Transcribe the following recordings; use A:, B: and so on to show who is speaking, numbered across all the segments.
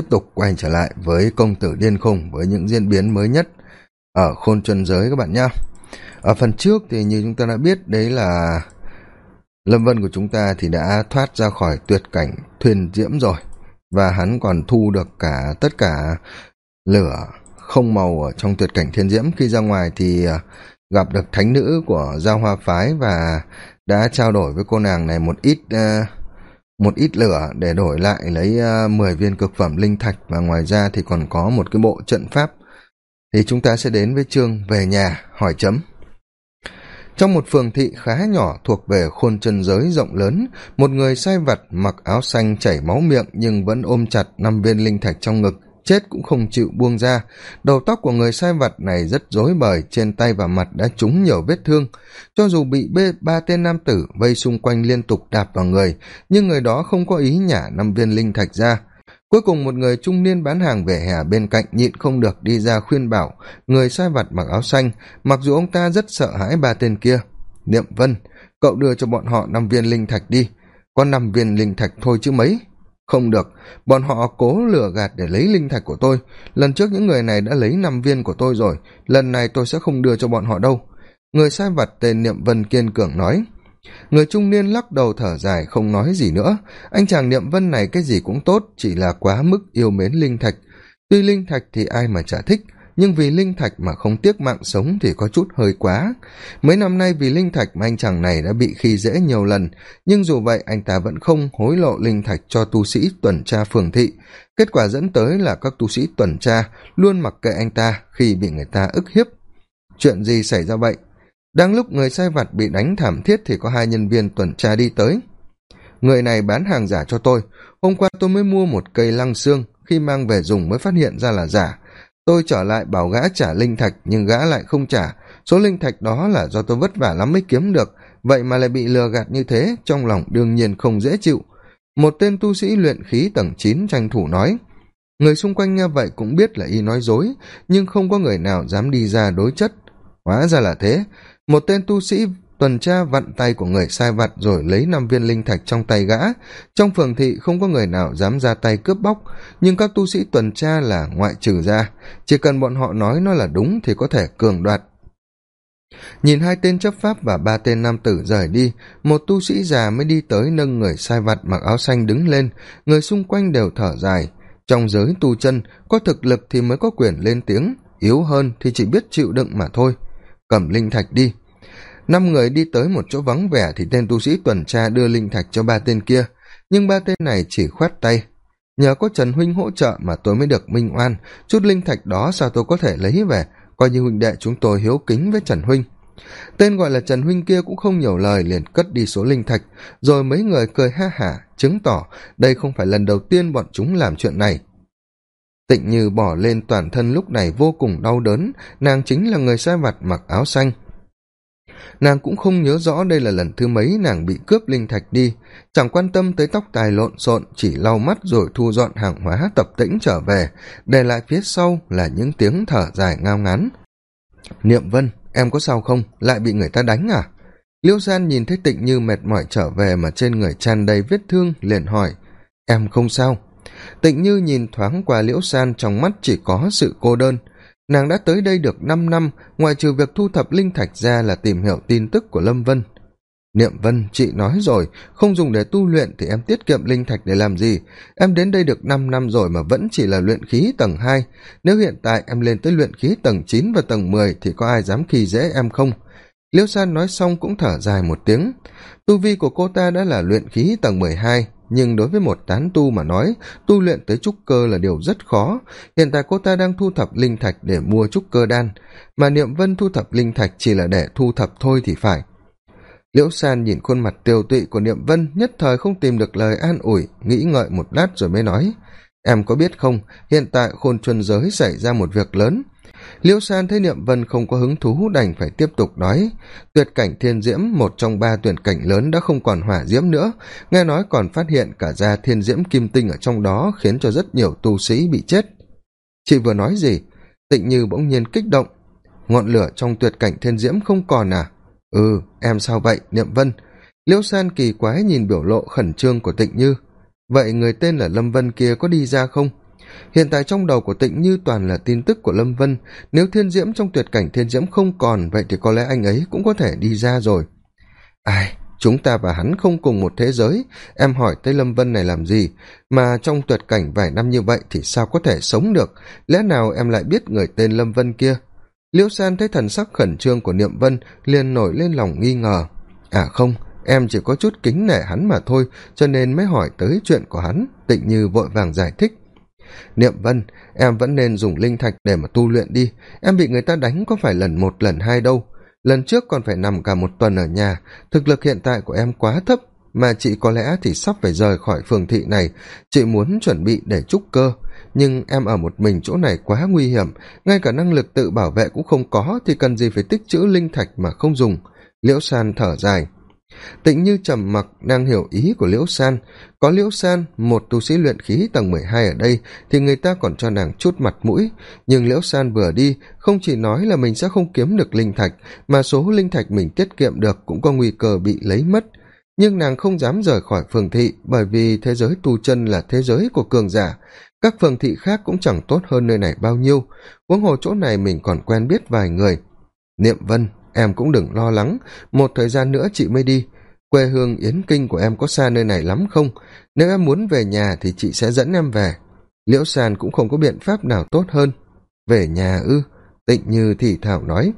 A: tiếp tục quay trở lại với công tử điên khùng với những diễn biến mới nhất ở khôn chân giới các bạn nhé ở phần trước thì như chúng ta đã biết đấy là lâm vân của chúng ta thì đã thoát ra khỏi tuyệt cảnh thuyền diễm rồi. Và hắn còn thu được cả tất cả lửa không màu ở trong tuyệt cảnh thiên diễm. Khi ra ngoài thì à, gặp được thánh nữ của giao hoa phái và đã trao đổi với cô nàng này một ít uh, một ít lửa để đổi lại lấy ờ, mười viên cực phẩm linh thạch và ngoài ra thì còn có một cái bộ trận pháp. Thì chúng ta sẽ đến với chương về nhà, hỏi chấm. Trong một phường thị khá nhỏ thuộc về khôn chân giới rộng lớn, một người sai vặt mặc áo xanh chảy máu miệng nhưng vẫn ôm chặt năm viên linh thạch trong ngực chết cũng không chịu buông ra. Đầu tóc của người sai vặt này rất rối bời, trên tay và mặt đã trúng nhiều vết thương. Cho dù bị bê ba tên nam tử vây xung quanh liên tục đạp vào người, nhưng người đó không có ý nhả năm viên linh thạch ra. Cuối cùng một người trung niên bán hàng về hè bên cạnh nhịn không được đi ra khuyên bảo. Người sai vặt mặc áo xanh, mặc dù ông ta rất sợ hãi ba tên kia. Niệm vân, cậu đưa cho bọn họ năm viên linh thạch đi. Có năm viên linh thạch thôi chứ mấy? Không được. Bọn họ cố lừa gạt để lấy linh thạch của tôi. Lần trước những người này đã lấy năm viên của tôi rồi. Lần này tôi sẽ không đưa cho bọn họ đâu. Người sai vặt tên niệm vân kiên cường nói. Người trung niên lắc đầu thở dài, không nói gì nữa. Anh chàng niệm vân này cái gì cũng tốt, chỉ là quá mức yêu mến linh thạch. Tuy linh thạch thì ai mà chả thích nhưng vì linh thạch mà không tiếc mạng sống thì có chút hơi quá. Mấy năm nay vì linh thạch mà anh chàng này đã bị khi dễ nhiều lần. Nhưng dù vậy, anh ta vẫn không hối lộ linh thạch cho tu sĩ tuần tra phường thị. Kết quả dẫn tới là các tu sĩ tuần tra luôn mặc kệ anh ta khi bị người ta ức hiếp. Chuyện gì xảy ra vậy? Đang lúc người sai vặt bị đánh thảm thiết thì có hai nhân viên tuần tra đi tới. Người này bán hàng giả cho tôi. Hôm qua tôi mới mua một cây lăng xương. Khi mang về dùng mới phát hiện ra là giả tôi trở lại bảo gã trả linh thạch, nhưng gã lại không trả. Số linh thạch đó là do tôi vất vả lắm mới kiếm được. Vậy mà lại bị lừa gạt như thế, trong lòng đương nhiên không dễ chịu. Một tên tu sĩ luyện khí tầng chín tranh thủ nói, người xung quanh nghe vậy cũng biết là y nói dối, nhưng không có người nào dám đi ra đối chất. Hóa ra là thế. Một tên tu sĩ tuần tra vặn tay của người sai vặt rồi lấy năm viên linh thạch trong tay gã. Trong phường thị không có người nào dám ra tay cướp bóc, nhưng các tu sĩ tuần tra là ngoại trừ ra. Chỉ cần bọn họ nói nó là đúng thì có thể cường đoạt. Nhìn hai tên chấp pháp và ba tên nam tử rời đi, một tu sĩ già mới đi tới nâng người sai vặt mặc áo xanh đứng lên. Người xung quanh đều thở dài. Trong giới tu chân, có thực lực thì mới có quyền lên tiếng, yếu hơn thì chỉ biết chịu đựng mà thôi. Cầm linh thạch đi năm người đi tới một chỗ vắng vẻ thì tên tu sĩ tuần tra đưa linh thạch cho ba tên kia, nhưng ba tên này chỉ khoát tay. Nhờ có trần huynh hỗ trợ mà tôi mới được minh oan, chút linh thạch đó sao tôi có thể lấy về? Coi như huynh đệ chúng tôi hiếu kính với trần huynh. Tên gọi là trần huynh kia cũng không nhiều lời, liền cất đi số linh thạch, rồi mấy người cười ha hả, chứng tỏ đây không phải lần đầu tiên bọn chúng làm chuyện này. Tịnh như bỏ lên toàn thân lúc này vô cùng đau đớn, nàng chính là người sai vặt mặc áo xanh nàng cũng không nhớ rõ đây là lần thứ mấy nàng bị cướp linh thạch đi. Chẳng quan tâm tới tóc tài lộn xộn, chỉ lau mắt rồi thu dọn hàng hóa tập tĩnh trở về, để lại phía sau là những tiếng thở dài ngao ngán. Niệm vân, em có sao không? Lại bị người ta đánh à? Liêu san nhìn thấy tịnh như mệt mỏi trở về mà trên người tràn đầy vết thương, liền hỏi, em không sao? Tịnh như nhìn thoáng qua liễu san trong mắt chỉ có sự cô đơn nàng đã tới đây được năm năm ngoài trừ việc thu thập linh thạch ra là tìm hiểu tin tức của lâm vân. Niệm vân, chị nói rồi, không dùng để tu luyện thì em tiết kiệm linh thạch để làm gì? Em đến đây được năm năm rồi mà vẫn chỉ là luyện khí tầng hai. Nếu hiện tại em lên tới luyện khí tầng chín và tầng mười thì có ai dám khi dễ em không? Liêu san nói xong cũng thở dài một tiếng. Tu vi của cô ta đã là luyện khí tầng mười hai nhưng đối với một tán tu mà nói, tu luyện tới trúc cơ là điều rất khó. Hiện tại cô ta đang thu thập linh thạch để mua trúc cơ đan, mà niệm vân thu thập linh thạch chỉ là để thu thập thôi thì phải. Liễu san nhìn khuôn mặt tiều tụy của niệm vân, nhất thời không tìm được lời an ủi, nghĩ ngợi một lát rồi mới nói, em có biết không, hiện tại khôn chuân giới xảy ra một việc lớn liễu san thấy niệm vân không có hứng thú đành phải tiếp tục nói, tuyệt cảnh thiên diễm, một trong ba tuyển cảnh lớn đã không còn hỏa diễm nữa. Nghe nói còn phát hiện cả ra thiên diễm kim tinh ở trong đó, khiến cho rất nhiều tu sĩ bị chết. Chị vừa nói gì? Tịnh như bỗng nhiên kích động. Ngọn lửa trong tuyệt cảnh thiên diễm không còn à? Ừ em sao vậy, niệm vân? Liễu san kỳ quái nhìn biểu lộ khẩn trương của tịnh như. Vậy người tên là lâm vân kia có đi ra không? Hiện tại trong đầu của tịnh như toàn là tin tức của lâm vân. Nếu thiên diễm trong tuyệt cảnh thiên diễm không còn, vậy thì có lẽ anh ấy cũng có thể đi ra rồi. Ai, chúng ta và hắn không cùng một thế giới. Em hỏi tây lâm vân này làm gì? Mà trong tuyệt cảnh vài năm như vậy thì sao có thể sống được? Lẽ nào em lại biết người tên lâm vân kia? Liễu san thấy thần sắc khẩn trương của niệm vân, liền nổi lên lòng nghi ngờ. À không, em chỉ có chút kính nể hắn mà thôi, cho nên mới hỏi tới chuyện của hắn. Tịnh như vội vàng giải thích niệm vân, em vẫn nên dùng linh thạch để mà tu luyện đi. Em bị người ta đánh có phải lần một, lần hai đâu. Lần trước còn phải nằm cả một tuần ở nhà. Thực lực hiện tại của em quá thấp, mà chị có lẽ thì sắp phải rời khỏi phường thị này. Chị muốn chuẩn bị để trúc cơ. Nhưng em ở một mình chỗ này quá nguy hiểm. Ngay cả năng lực tự bảo vệ cũng không có, thì cần gì phải tích chữ linh thạch mà không dùng. Liễu san thở dài tịnh như trầm mặc, đang hiểu ý của liễu san. Có liễu san, một tu sĩ luyện khí tầng mười hai ở đây, thì người ta còn cho nàng chút mặt mũi. Nhưng liễu san vừa đi, không chỉ nói là mình sẽ không kiếm được linh thạch, mà số linh thạch mình tiết kiệm được cũng có nguy cơ bị lấy mất. Nhưng nàng không dám rời khỏi phường thị, bởi vì thế giới tu chân là thế giới của cường giả. Các phường thị khác cũng chẳng tốt hơn nơi này bao nhiêu. Huống hồ chỗ này mình còn quen biết vài người. Niệm vân em cũng đừng lo lắng. Một thời gian nữa chị mới đi. Quê hương yến kinh của em có xa nơi này lắm không? Nếu em muốn về nhà thì chị sẽ dẫn em về. Liễu sàn cũng không có biện pháp nào tốt hơn. Về nhà ư? Tịnh như thì thảo nói,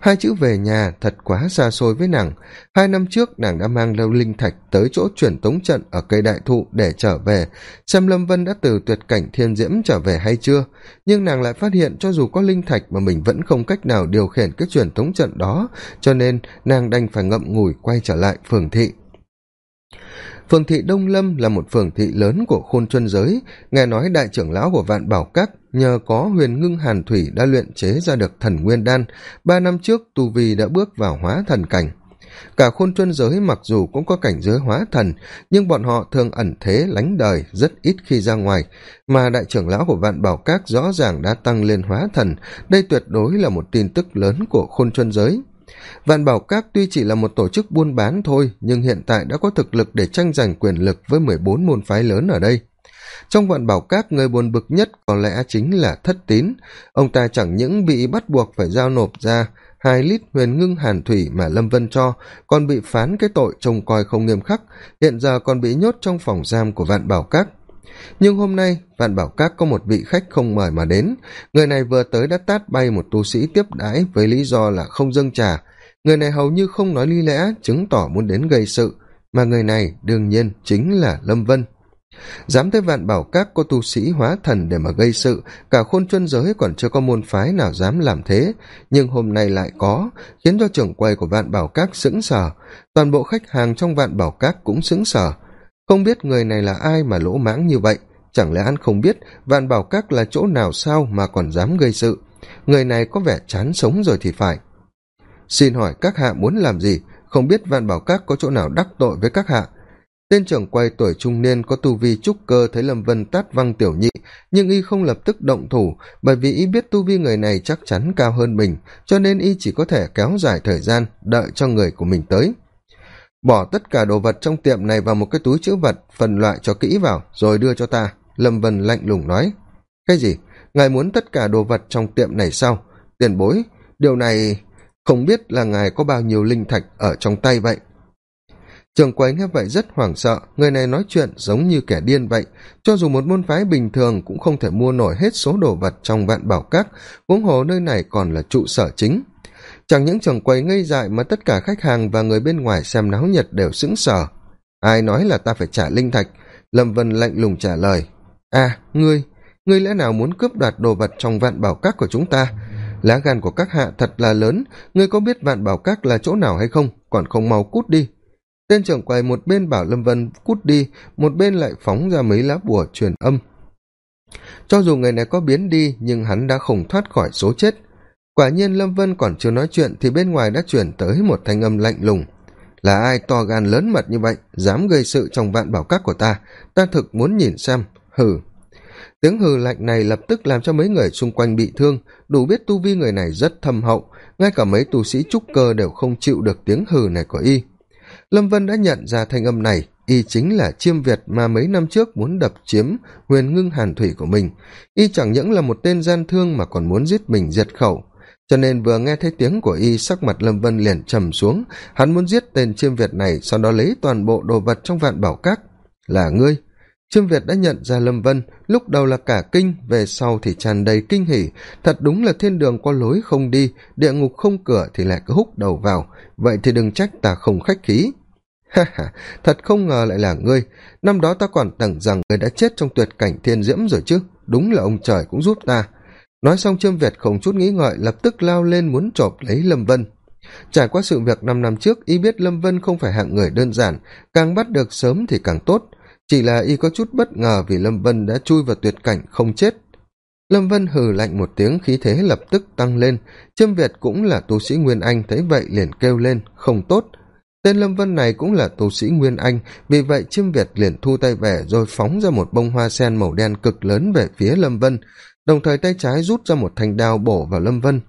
A: hai chữ về nhà thật quá xa xôi với nàng. Hai năm trước, nàng đã mang lâu linh thạch tới chỗ chuyển tống trận ở cây đại thụ để trở về. Xem lâm vân đã từ tuyệt cảnh thiên diễm trở về hay chưa? Nhưng nàng lại phát hiện cho dù có linh thạch mà mình vẫn không cách nào điều khiển cái chuyển tống trận đó, cho nên nàng đành phải ngậm ngùi quay trở lại phường thị phường thị đông lâm là một phường thị lớn của khôn chuân giới. Nghe nói đại trưởng lão của vạn bảo các nhờ có huyền ngưng hàn thủy đã luyện chế ra được thần nguyên đan. Ba năm trước, tu vi đã bước vào hóa thần cảnh. Cả khôn chuân giới mặc dù cũng có cảnh giới hóa thần, nhưng bọn họ thường ẩn thế lánh đời rất ít khi ra ngoài. Mà đại trưởng lão của vạn bảo các rõ ràng đã tăng lên hóa thần. Đây tuyệt đối là một tin tức lớn của khôn chuân giới vạn bảo các tuy chỉ là một tổ chức buôn bán thôi, nhưng hiện tại đã có thực lực để tranh giành quyền lực với mười bốn môn phái lớn ở đây. Trong vạn bảo các, người buồn bực nhất có lẽ chính là thất tín. Ông ta chẳng những bị bắt buộc phải giao nộp ra hai lít huyền ngưng hàn thủy mà lâm vân cho, còn bị phán cái tội trông coi không nghiêm khắc, hiện giờ còn bị nhốt trong phòng giam của vạn bảo các. Nhưng hôm nay, vạn bảo các có một vị khách không mời mà đến. Người này vừa tới đã tát bay một tu sĩ tiếp đãi với lý do là không dâng trà người này hầu như không nói lý lẽ, chứng tỏ muốn đến gây sự, mà người này đương nhiên chính là lâm vân. Dám tới vạn bảo các có tu sĩ hóa thần để mà gây sự, cả khôn chuân giới còn chưa có môn phái nào dám làm thế. Nhưng hôm nay lại có, khiến cho trưởng quầy của vạn bảo các sững sờ. Toàn bộ khách hàng trong vạn bảo các cũng sững sờ. Không biết người này là ai mà lỗ mãng như vậy? Chẳng lẽ anh không biết vạn bảo các là chỗ nào sao mà còn dám gây sự? Người này có vẻ chán sống rồi thì phải xin hỏi các hạ muốn làm gì? Không biết vạn bảo các có chỗ nào đắc tội với các hạ? Tên trưởng quay tuổi trung niên có tu vi trúc cơ thấy lâm vân tát văng tiểu nhị, nhưng y không lập tức động thủ, bởi vì y biết tu vi người này chắc chắn cao hơn mình, cho nên y chỉ có thể kéo dài thời gian đợi cho người của mình tới. Bỏ tất cả đồ vật trong tiệm này vào một cái túi chữ vật, phần loại cho kỹ vào, rồi đưa cho ta, lâm vân lạnh lùng nói. Cái gì? Ngài muốn tất cả đồ vật trong tiệm này sao? Tiền bối, điều này không biết là ngài có bao nhiêu linh thạch ở trong tay vậy? Trường quầy nghe vậy rất hoảng sợ, người này nói chuyện giống như kẻ điên vậy. Cho dù một môn phái bình thường cũng không thể mua nổi hết số đồ vật trong vạn bảo các, huống hồ nơi này còn là trụ sở chính. Chẳng những trường quầy ngây dại mà tất cả khách hàng và người bên ngoài xem náo nhiệt đều sững sờ. Ai nói là ta phải trả linh thạch? Lâm vân lạnh lùng trả lời. À ngươi ngươi lẽ nào muốn cướp đoạt đồ vật trong vạn bảo các của chúng ta? Lá gan của các hạ thật là lớn. Ngươi có biết vạn bảo các là chỗ nào hay không? Còn không mau cút đi. Tên trưởng quầy một bên bảo lâm vân cút đi, một bên lại phóng ra mấy lá bùa truyền âm. Cho dù người này có biến đi, nhưng hắn đã không thoát khỏi số chết. Quả nhiên lâm vân còn chưa nói chuyện thì bên ngoài đã chuyển tới một thanh âm lạnh lùng. Là ai to gan lớn mật như vậy, dám gây sự trong vạn bảo các của ta? Ta thực muốn nhìn xem. Hừ tiếng hừ lạnh này lập tức làm cho mấy người xung quanh bị thương, đủ biết tu vi người này rất thâm hậu, ngay cả mấy tu sĩ trúc cơ đều không chịu được tiếng hừ này của y. Lâm vân đã nhận ra thanh âm này, y chính là chiêm việt mà mấy năm trước muốn đập chiếm huyền ngưng hàn thủy của mình. Y chẳng những là một tên gian thương mà còn muốn giết mình diệt khẩu. Cho nên vừa nghe thấy tiếng của y, sắc mặt lâm vân liền trầm xuống. Hắn muốn giết tên chiêm việt này, sau đó lấy toàn bộ đồ vật trong vạn bảo các. Là ngươi Trương việt đã nhận ra lâm vân, lúc đầu là cả kinh, về sau thì tràn đầy kinh hỉ. Thật đúng là thiên đường có lối không đi, địa ngục không cửa thì lại cứ húc đầu vào. Vậy thì đừng trách ta không khách khí. Ha ha, thật không ngờ lại là ngươi. Năm đó ta còn tưởng rằng ngươi đã chết trong tuyệt cảnh thiên diễm rồi chứ. Đúng là ông trời cũng giúp ta. Nói xong Trương việt không chút nghĩ ngợi, lập tức lao lên muốn chộp lấy lâm vân. Trải qua sự việc năm năm trước, y biết lâm vân không phải hạng người đơn giản. Càng bắt được sớm thì càng tốt chỉ là y có chút bất ngờ vì lâm vân đã chui vào tuyệt cảnh không chết. Lâm vân hừ lạnh một tiếng, khí thế lập tức tăng lên. Chiêm việt cũng là tu sĩ nguyên anh, thấy vậy liền kêu lên, không tốt. Tên lâm vân này cũng là tu sĩ nguyên anh, vì vậy chiêm việt liền thu tay về rồi phóng ra một bông hoa sen màu đen cực lớn về phía lâm vân, đồng thời tay trái rút ra một thanh đao bổ vào lâm vân.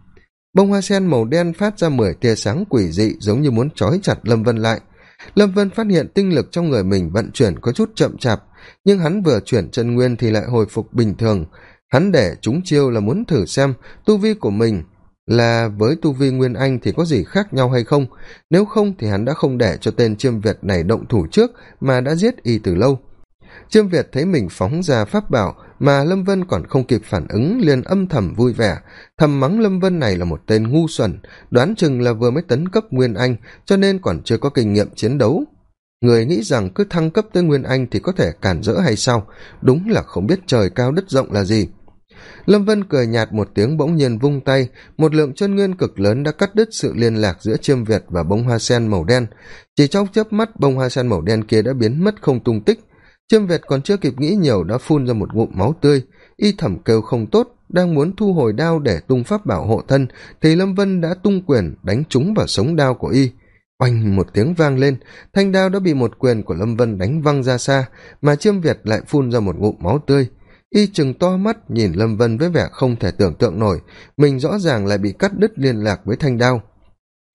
A: Bông hoa sen màu đen phát ra mười tia sáng quỷ dị, giống như muốn trói chặt lâm vân lại lâm vân phát hiện tinh lực trong người mình vận chuyển có chút chậm chạp, nhưng hắn vừa chuyển chân nguyên thì lại hồi phục bình thường. Hắn để chúng chiêu là muốn thử xem tu vi của mình là với tu vi nguyên anh thì có gì khác nhau hay không. Nếu không thì hắn đã không để cho tên chiêm việt này động thủ trước mà đã giết y từ lâu. Chiêm việt thấy mình phóng ra pháp bảo mà lâm vân còn không kịp phản ứng, liền âm thầm vui vẻ. Thầm mắng lâm vân này là một tên ngu xuẩn, đoán chừng là vừa mới tấn cấp nguyên anh, cho nên còn chưa có kinh nghiệm chiến đấu. Người nghĩ rằng cứ thăng cấp tới nguyên anh thì có thể cản rỡ hay sao? Đúng là không biết trời cao đất rộng là gì. Lâm vân cười nhạt một tiếng bỗng nhiên vung tay. Một lượng chân nguyên cực lớn đã cắt đứt sự liên lạc giữa chiêm việt và bông hoa sen màu đen. Chỉ trong chớp mắt, bông hoa sen màu đen kia đã biến mất không tung tích chiêm việt còn chưa kịp nghĩ nhiều đã phun ra một ngụm máu tươi. Y thẩm kêu không tốt, đang muốn thu hồi đao để tung pháp bảo hộ thân, thì lâm vân đã tung quyền đánh trúng vào sống đao của y. Oanh một tiếng vang lên, thanh đao đã bị một quyền của lâm vân đánh văng ra xa, mà chiêm việt lại phun ra một ngụm máu tươi. Y chừng to mắt nhìn lâm vân với vẻ không thể tưởng tượng nổi, mình rõ ràng lại bị cắt đứt liên lạc với thanh đao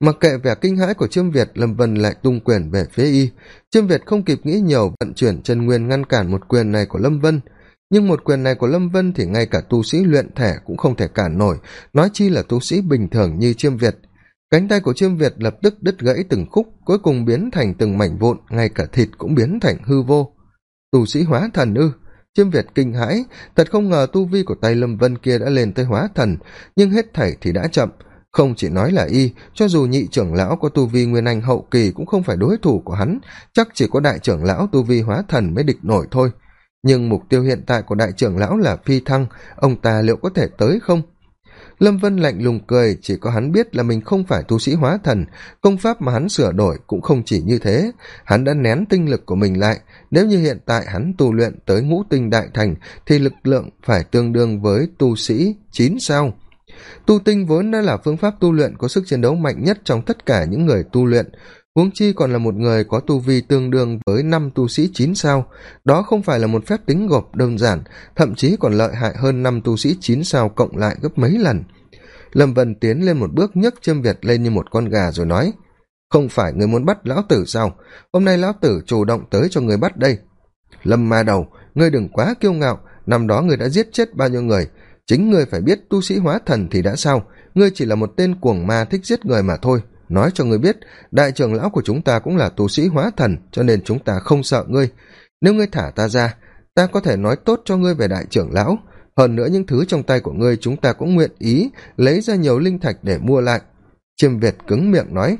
A: mặc kệ vẻ kinh hãi của chiêm việt, lâm vân lại tung quyền về phía y. Chiêm việt không kịp nghĩ nhiều, vận chuyển chân nguyên ngăn cản một quyền này của lâm vân. Nhưng một quyền này của lâm vân thì ngay cả tu sĩ luyện thể cũng không thể cản nổi, nói chi là tu sĩ bình thường như chiêm việt. Cánh tay của chiêm việt lập tức đứt gãy từng khúc, cuối cùng biến thành từng mảnh vụn, ngay cả thịt cũng biến thành hư vô. Tu sĩ hóa thần ư? Chiêm việt kinh hãi, thật không ngờ tu vi của tay lâm vân kia đã lên tới hóa thần, nhưng hết thảy thì đã chậm không chỉ nói là y, cho dù nhị trưởng lão có tu vi nguyên anh hậu kỳ cũng không phải đối thủ của hắn. Chắc chỉ có đại trưởng lão tu vi hóa thần mới địch nổi thôi. Nhưng mục tiêu hiện tại của đại trưởng lão là phi thăng. Ông ta liệu có thể tới không? Lâm vân lạnh lùng cười, chỉ có hắn biết là mình không phải tu sĩ hóa thần. Công pháp mà hắn sửa đổi cũng không chỉ như thế. Hắn đã nén tinh lực của mình lại. Nếu như hiện tại hắn tu luyện tới ngũ tinh đại thành, thì lực lượng phải tương đương với tu sĩ chín sao tu tinh vốn đã là phương pháp tu luyện có sức chiến đấu mạnh nhất trong tất cả những người tu luyện. Huống chi còn là một người có tu vi tương đương với năm tu sĩ chín sao. Đó không phải là một phép tính gộp đơn giản, thậm chí còn lợi hại hơn năm tu sĩ chín sao cộng lại gấp mấy lần. Lâm vân tiến lên một bước nhấc chiêm việt lên như một con gà rồi nói, không phải người muốn bắt lão tử sao? Hôm nay lão tử chủ động tới cho người bắt đây. Lâm ma đầu, ngươi đừng quá kiêu ngạo, năm đó người đã giết chết bao nhiêu người chính ngươi phải biết tu sĩ hóa thần thì đã sao? Ngươi chỉ là một tên cuồng ma thích giết người mà thôi. Nói cho ngươi biết, đại trưởng lão của chúng ta cũng là tu sĩ hóa thần, cho nên chúng ta không sợ ngươi. Nếu ngươi thả ta ra, ta có thể nói tốt cho ngươi về đại trưởng lão. Hơn nữa những thứ trong tay của ngươi chúng ta cũng nguyện ý lấy ra nhiều linh thạch để mua lại. Chiêm việt cứng miệng nói,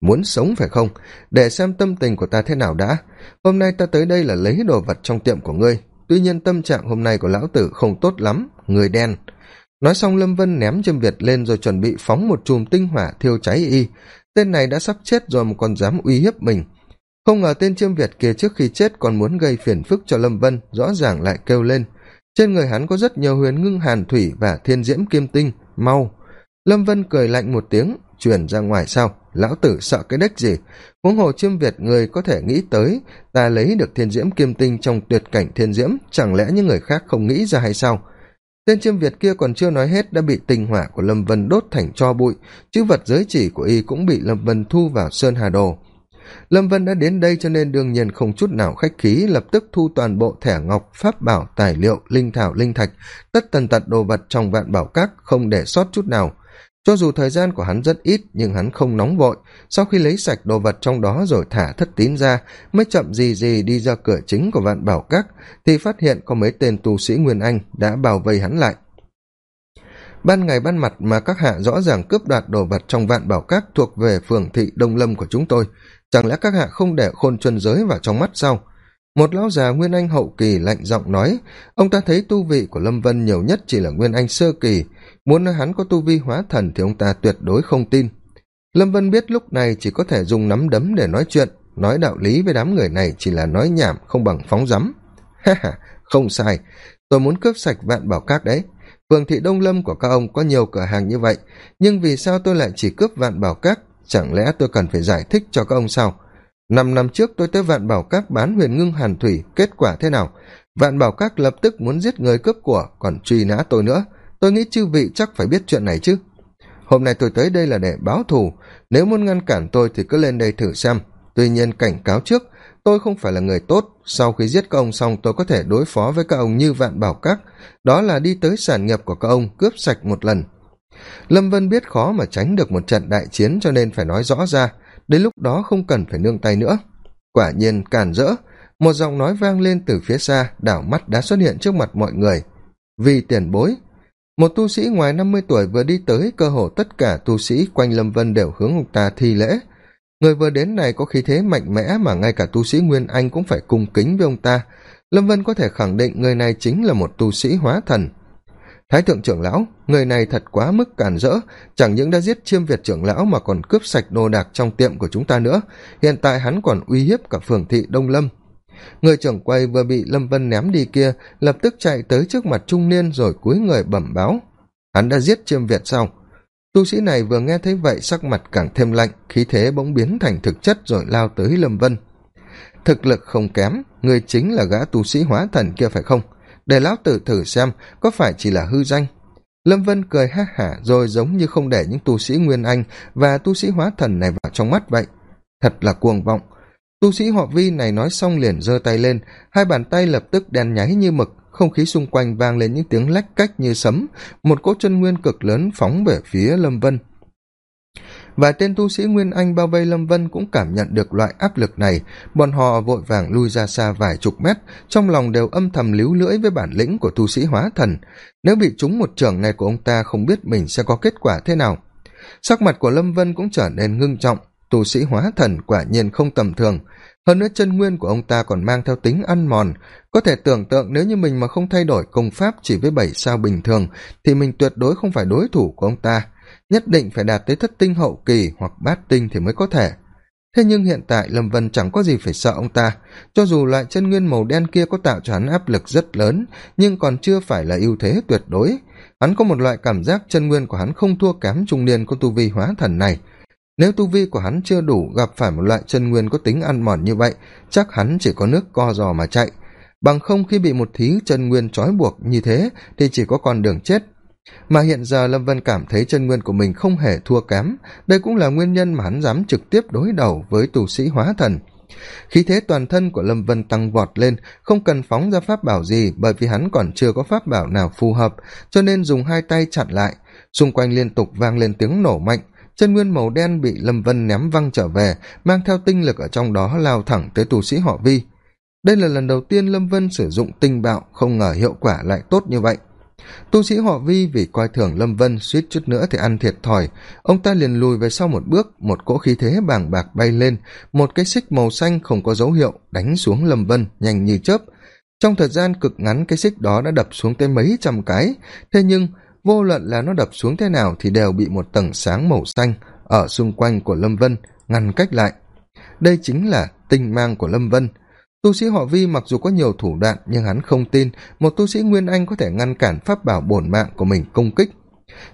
A: muốn sống phải không? Để xem tâm tình của ta thế nào đã. Hôm nay ta tới đây là lấy đồ vật trong tiệm của ngươi tuy nhiên tâm trạng hôm nay của lão tử không tốt lắm, người đen. Nói xong lâm vân ném châm việt lên rồi chuẩn bị phóng một chùm tinh hỏa thiêu cháy y. Tên này đã sắp chết rồi mà còn dám uy hiếp mình. Không ngờ tên chiêm việt kia trước khi chết còn muốn gây phiền phức cho lâm vân, rõ ràng lại kêu lên. Trên người hắn có rất nhiều huyền ngưng hàn thủy và thiên diễm kim tinh, mau. Lâm vân cười lạnh một tiếng, chuyển ra ngoài sau lão tử sợ cái đếch gì? Huống hồ chiêm việt người có thể nghĩ tới, ta lấy được thiên diễm kim tinh trong tuyệt cảnh thiên diễm, chẳng lẽ những người khác không nghĩ ra hay sao? Tên chiêm việt kia còn chưa nói hết đã bị tình hỏa của lâm vân đốt thành cho bụi chữ vật giới chỉ của y cũng bị lâm vân thu vào sơn hà đồ. Lâm vân đã đến đây cho nên đương nhiên không chút nào khách khí, lập tức thu toàn bộ thẻ ngọc, pháp bảo, tài liệu, linh thảo, linh thạch, tất tần tật đồ vật trong vạn bảo các, không để sót chút nào cho dù thời gian của hắn rất ít, nhưng hắn không nóng vội. Sau khi lấy sạch đồ vật trong đó rồi thả thất tín ra, mới chậm gì gì đi ra cửa chính của vạn bảo các, thì phát hiện có mấy tên tu sĩ nguyên anh đã bao vây hắn lại. Ban ngày ban mặt mà các hạ rõ ràng cướp đoạt đồ vật trong vạn bảo các thuộc về phường thị đông lâm của chúng tôi, chẳng lẽ các hạ không để khôn chuân giới vào trong mắt sao một lão già nguyên anh hậu kỳ lạnh giọng nói, ông ta thấy tu vị của lâm vân nhiều nhất chỉ là nguyên anh sơ kỳ. Muốn nói hắn có tu vi hóa thần thì ông ta tuyệt đối không tin. Lâm vân biết lúc này chỉ có thể dùng nắm đấm để nói chuyện, nói đạo lý với đám người này chỉ là nói nhảm, không bằng phóng rắm ha ha, không sai. Tôi muốn cướp sạch vạn bảo các đấy. Phường thị đông lâm của các ông có nhiều cửa hàng như vậy, nhưng vì sao tôi lại chỉ cướp vạn bảo các? Chẳng lẽ tôi cần phải giải thích cho các ông sao? Năm năm trước tôi tới vạn bảo các bán huyền ngưng hàn thủy, kết quả thế nào? Vạn bảo các lập tức muốn giết người cướp của, còn truy nã tôi nữa. Tôi nghĩ chư vị chắc phải biết chuyện này chứ. Hôm nay tôi tới đây là để báo thù. Nếu muốn ngăn cản tôi thì cứ lên đây thử xem. Tuy nhiên cảnh cáo trước, tôi không phải là người tốt. Sau khi giết các ông xong, tôi có thể đối phó với các ông như vạn bảo các. Đó là đi tới sản nghiệp của các ông, cướp sạch một lần. Lâm vân biết khó mà tránh được một trận đại chiến cho nên phải nói rõ ra đến lúc đó không cần phải nương tay nữa. Quả nhiên càn rỡ, một giọng nói vang lên từ phía xa, đảo mắt đã xuất hiện trước mặt mọi người. Vì tiền bối, một tu sĩ ngoài năm mươi tuổi vừa đi tới, cơ hồ tất cả tu sĩ quanh lâm vân đều hướng ông ta thi lễ. Người vừa đến này có khí thế mạnh mẽ mà ngay cả tu sĩ nguyên anh cũng phải cung kính với ông ta. Lâm vân có thể khẳng định người này chính là một tu sĩ hóa thần thái thượng trưởng lão, người này thật quá mức cản rỡ, chẳng những đã giết chiêm việt trưởng lão mà còn cướp sạch đồ đạc trong tiệm của chúng ta nữa. Hiện tại hắn còn uy hiếp cả phường thị đông lâm. Người trưởng quay vừa bị lâm vân ném đi kia, lập tức chạy tới trước mặt trung niên rồi cúi người bẩm báo. Hắn đã giết chiêm việt sau tu sĩ này vừa nghe thấy vậy, sắc mặt càng thêm lạnh, khí thế bỗng biến thành thực chất rồi lao tới lâm vân. Thực lực không kém, người chính là gã tu sĩ hóa thần kia phải không? Để lão tử thử xem có phải chỉ là hư danh. Lâm vân cười ha hả rồi giống như không để những tu sĩ nguyên anh và tu sĩ hóa thần này vào trong mắt vậy. Thật là cuồng vọng. Tu sĩ họ vi này nói xong liền giơ tay lên, hai bàn tay lập tức đen nháy như mực, không khí xung quanh vang lên những tiếng lách cách như sấm, một cỗ chân nguyên cực lớn phóng về phía lâm vân và tên tu sĩ nguyên anh bao vây lâm vân cũng cảm nhận được loại áp lực này. Bọn họ vội vàng lui ra xa vài chục mét, trong lòng đều âm thầm líu lưỡi với bản lĩnh của tu sĩ hóa thần. Nếu bị trúng một trưởng này của ông ta không biết mình sẽ có kết quả thế nào. Sắc mặt của lâm vân cũng trở nên ngưng trọng, tu sĩ hóa thần quả nhiên không tầm thường. Hơn nữa chân nguyên của ông ta còn mang theo tính ăn mòn. Có thể tưởng tượng nếu như mình mà không thay đổi công pháp chỉ với bảy sao bình thường, thì mình tuyệt đối không phải đối thủ của ông ta nhất định phải đạt tới thất tinh hậu kỳ hoặc bát tinh thì mới có thể. Thế nhưng hiện tại lâm vân chẳng có gì phải sợ ông ta. Cho dù loại chân nguyên màu đen kia có tạo cho hắn áp lực rất lớn, nhưng còn chưa phải là ưu thế tuyệt đối. Hắn có một loại cảm giác chân nguyên của hắn không thua kém trung niên con tu vi hóa thần này. Nếu tu vi của hắn chưa đủ gặp phải một loại chân nguyên có tính ăn mòn như vậy, chắc hắn chỉ có nước co giò mà chạy. Bằng không khi bị một thí chân nguyên trói buộc như thế, thì chỉ có con đường chết mà hiện giờ lâm vân cảm thấy chân nguyên của mình không hề thua kém. Đây cũng là nguyên nhân mà hắn dám trực tiếp đối đầu với tù sĩ hóa thần. Khí thế toàn thân của lâm vân tăng vọt lên, không cần phóng ra pháp bảo gì bởi vì hắn còn chưa có pháp bảo nào phù hợp, cho nên dùng hai tay chặn lại. Xung quanh liên tục vang lên tiếng nổ mạnh. Chân nguyên màu đen bị lâm vân ném văng trở về, mang theo tinh lực ở trong đó lao thẳng tới tù sĩ họ vi. Đây là lần đầu tiên lâm vân sử dụng tinh bạo, không ngờ hiệu quả lại tốt như vậy tu sĩ họ vi vì coi thường lâm vân suýt chút nữa thì ăn thiệt thòi. Ông ta liền lùi về sau một bước, một cỗ khí thế bàng bạc bay lên, một cái xích màu xanh không có dấu hiệu đánh xuống lâm vân, nhanh như chớp. Trong thời gian cực ngắn, cái xích đó đã đập xuống tới mấy trăm cái. Thế nhưng, vô luận là nó đập xuống thế nào thì đều bị một tầng sáng màu xanh ở xung quanh của lâm vân ngăn cách lại. Đây chính là tinh mang của lâm vân tu sĩ họ vi mặc dù có nhiều thủ đoạn, nhưng hắn không tin một tu sĩ nguyên anh có thể ngăn cản pháp bảo bổn mạng của mình công kích.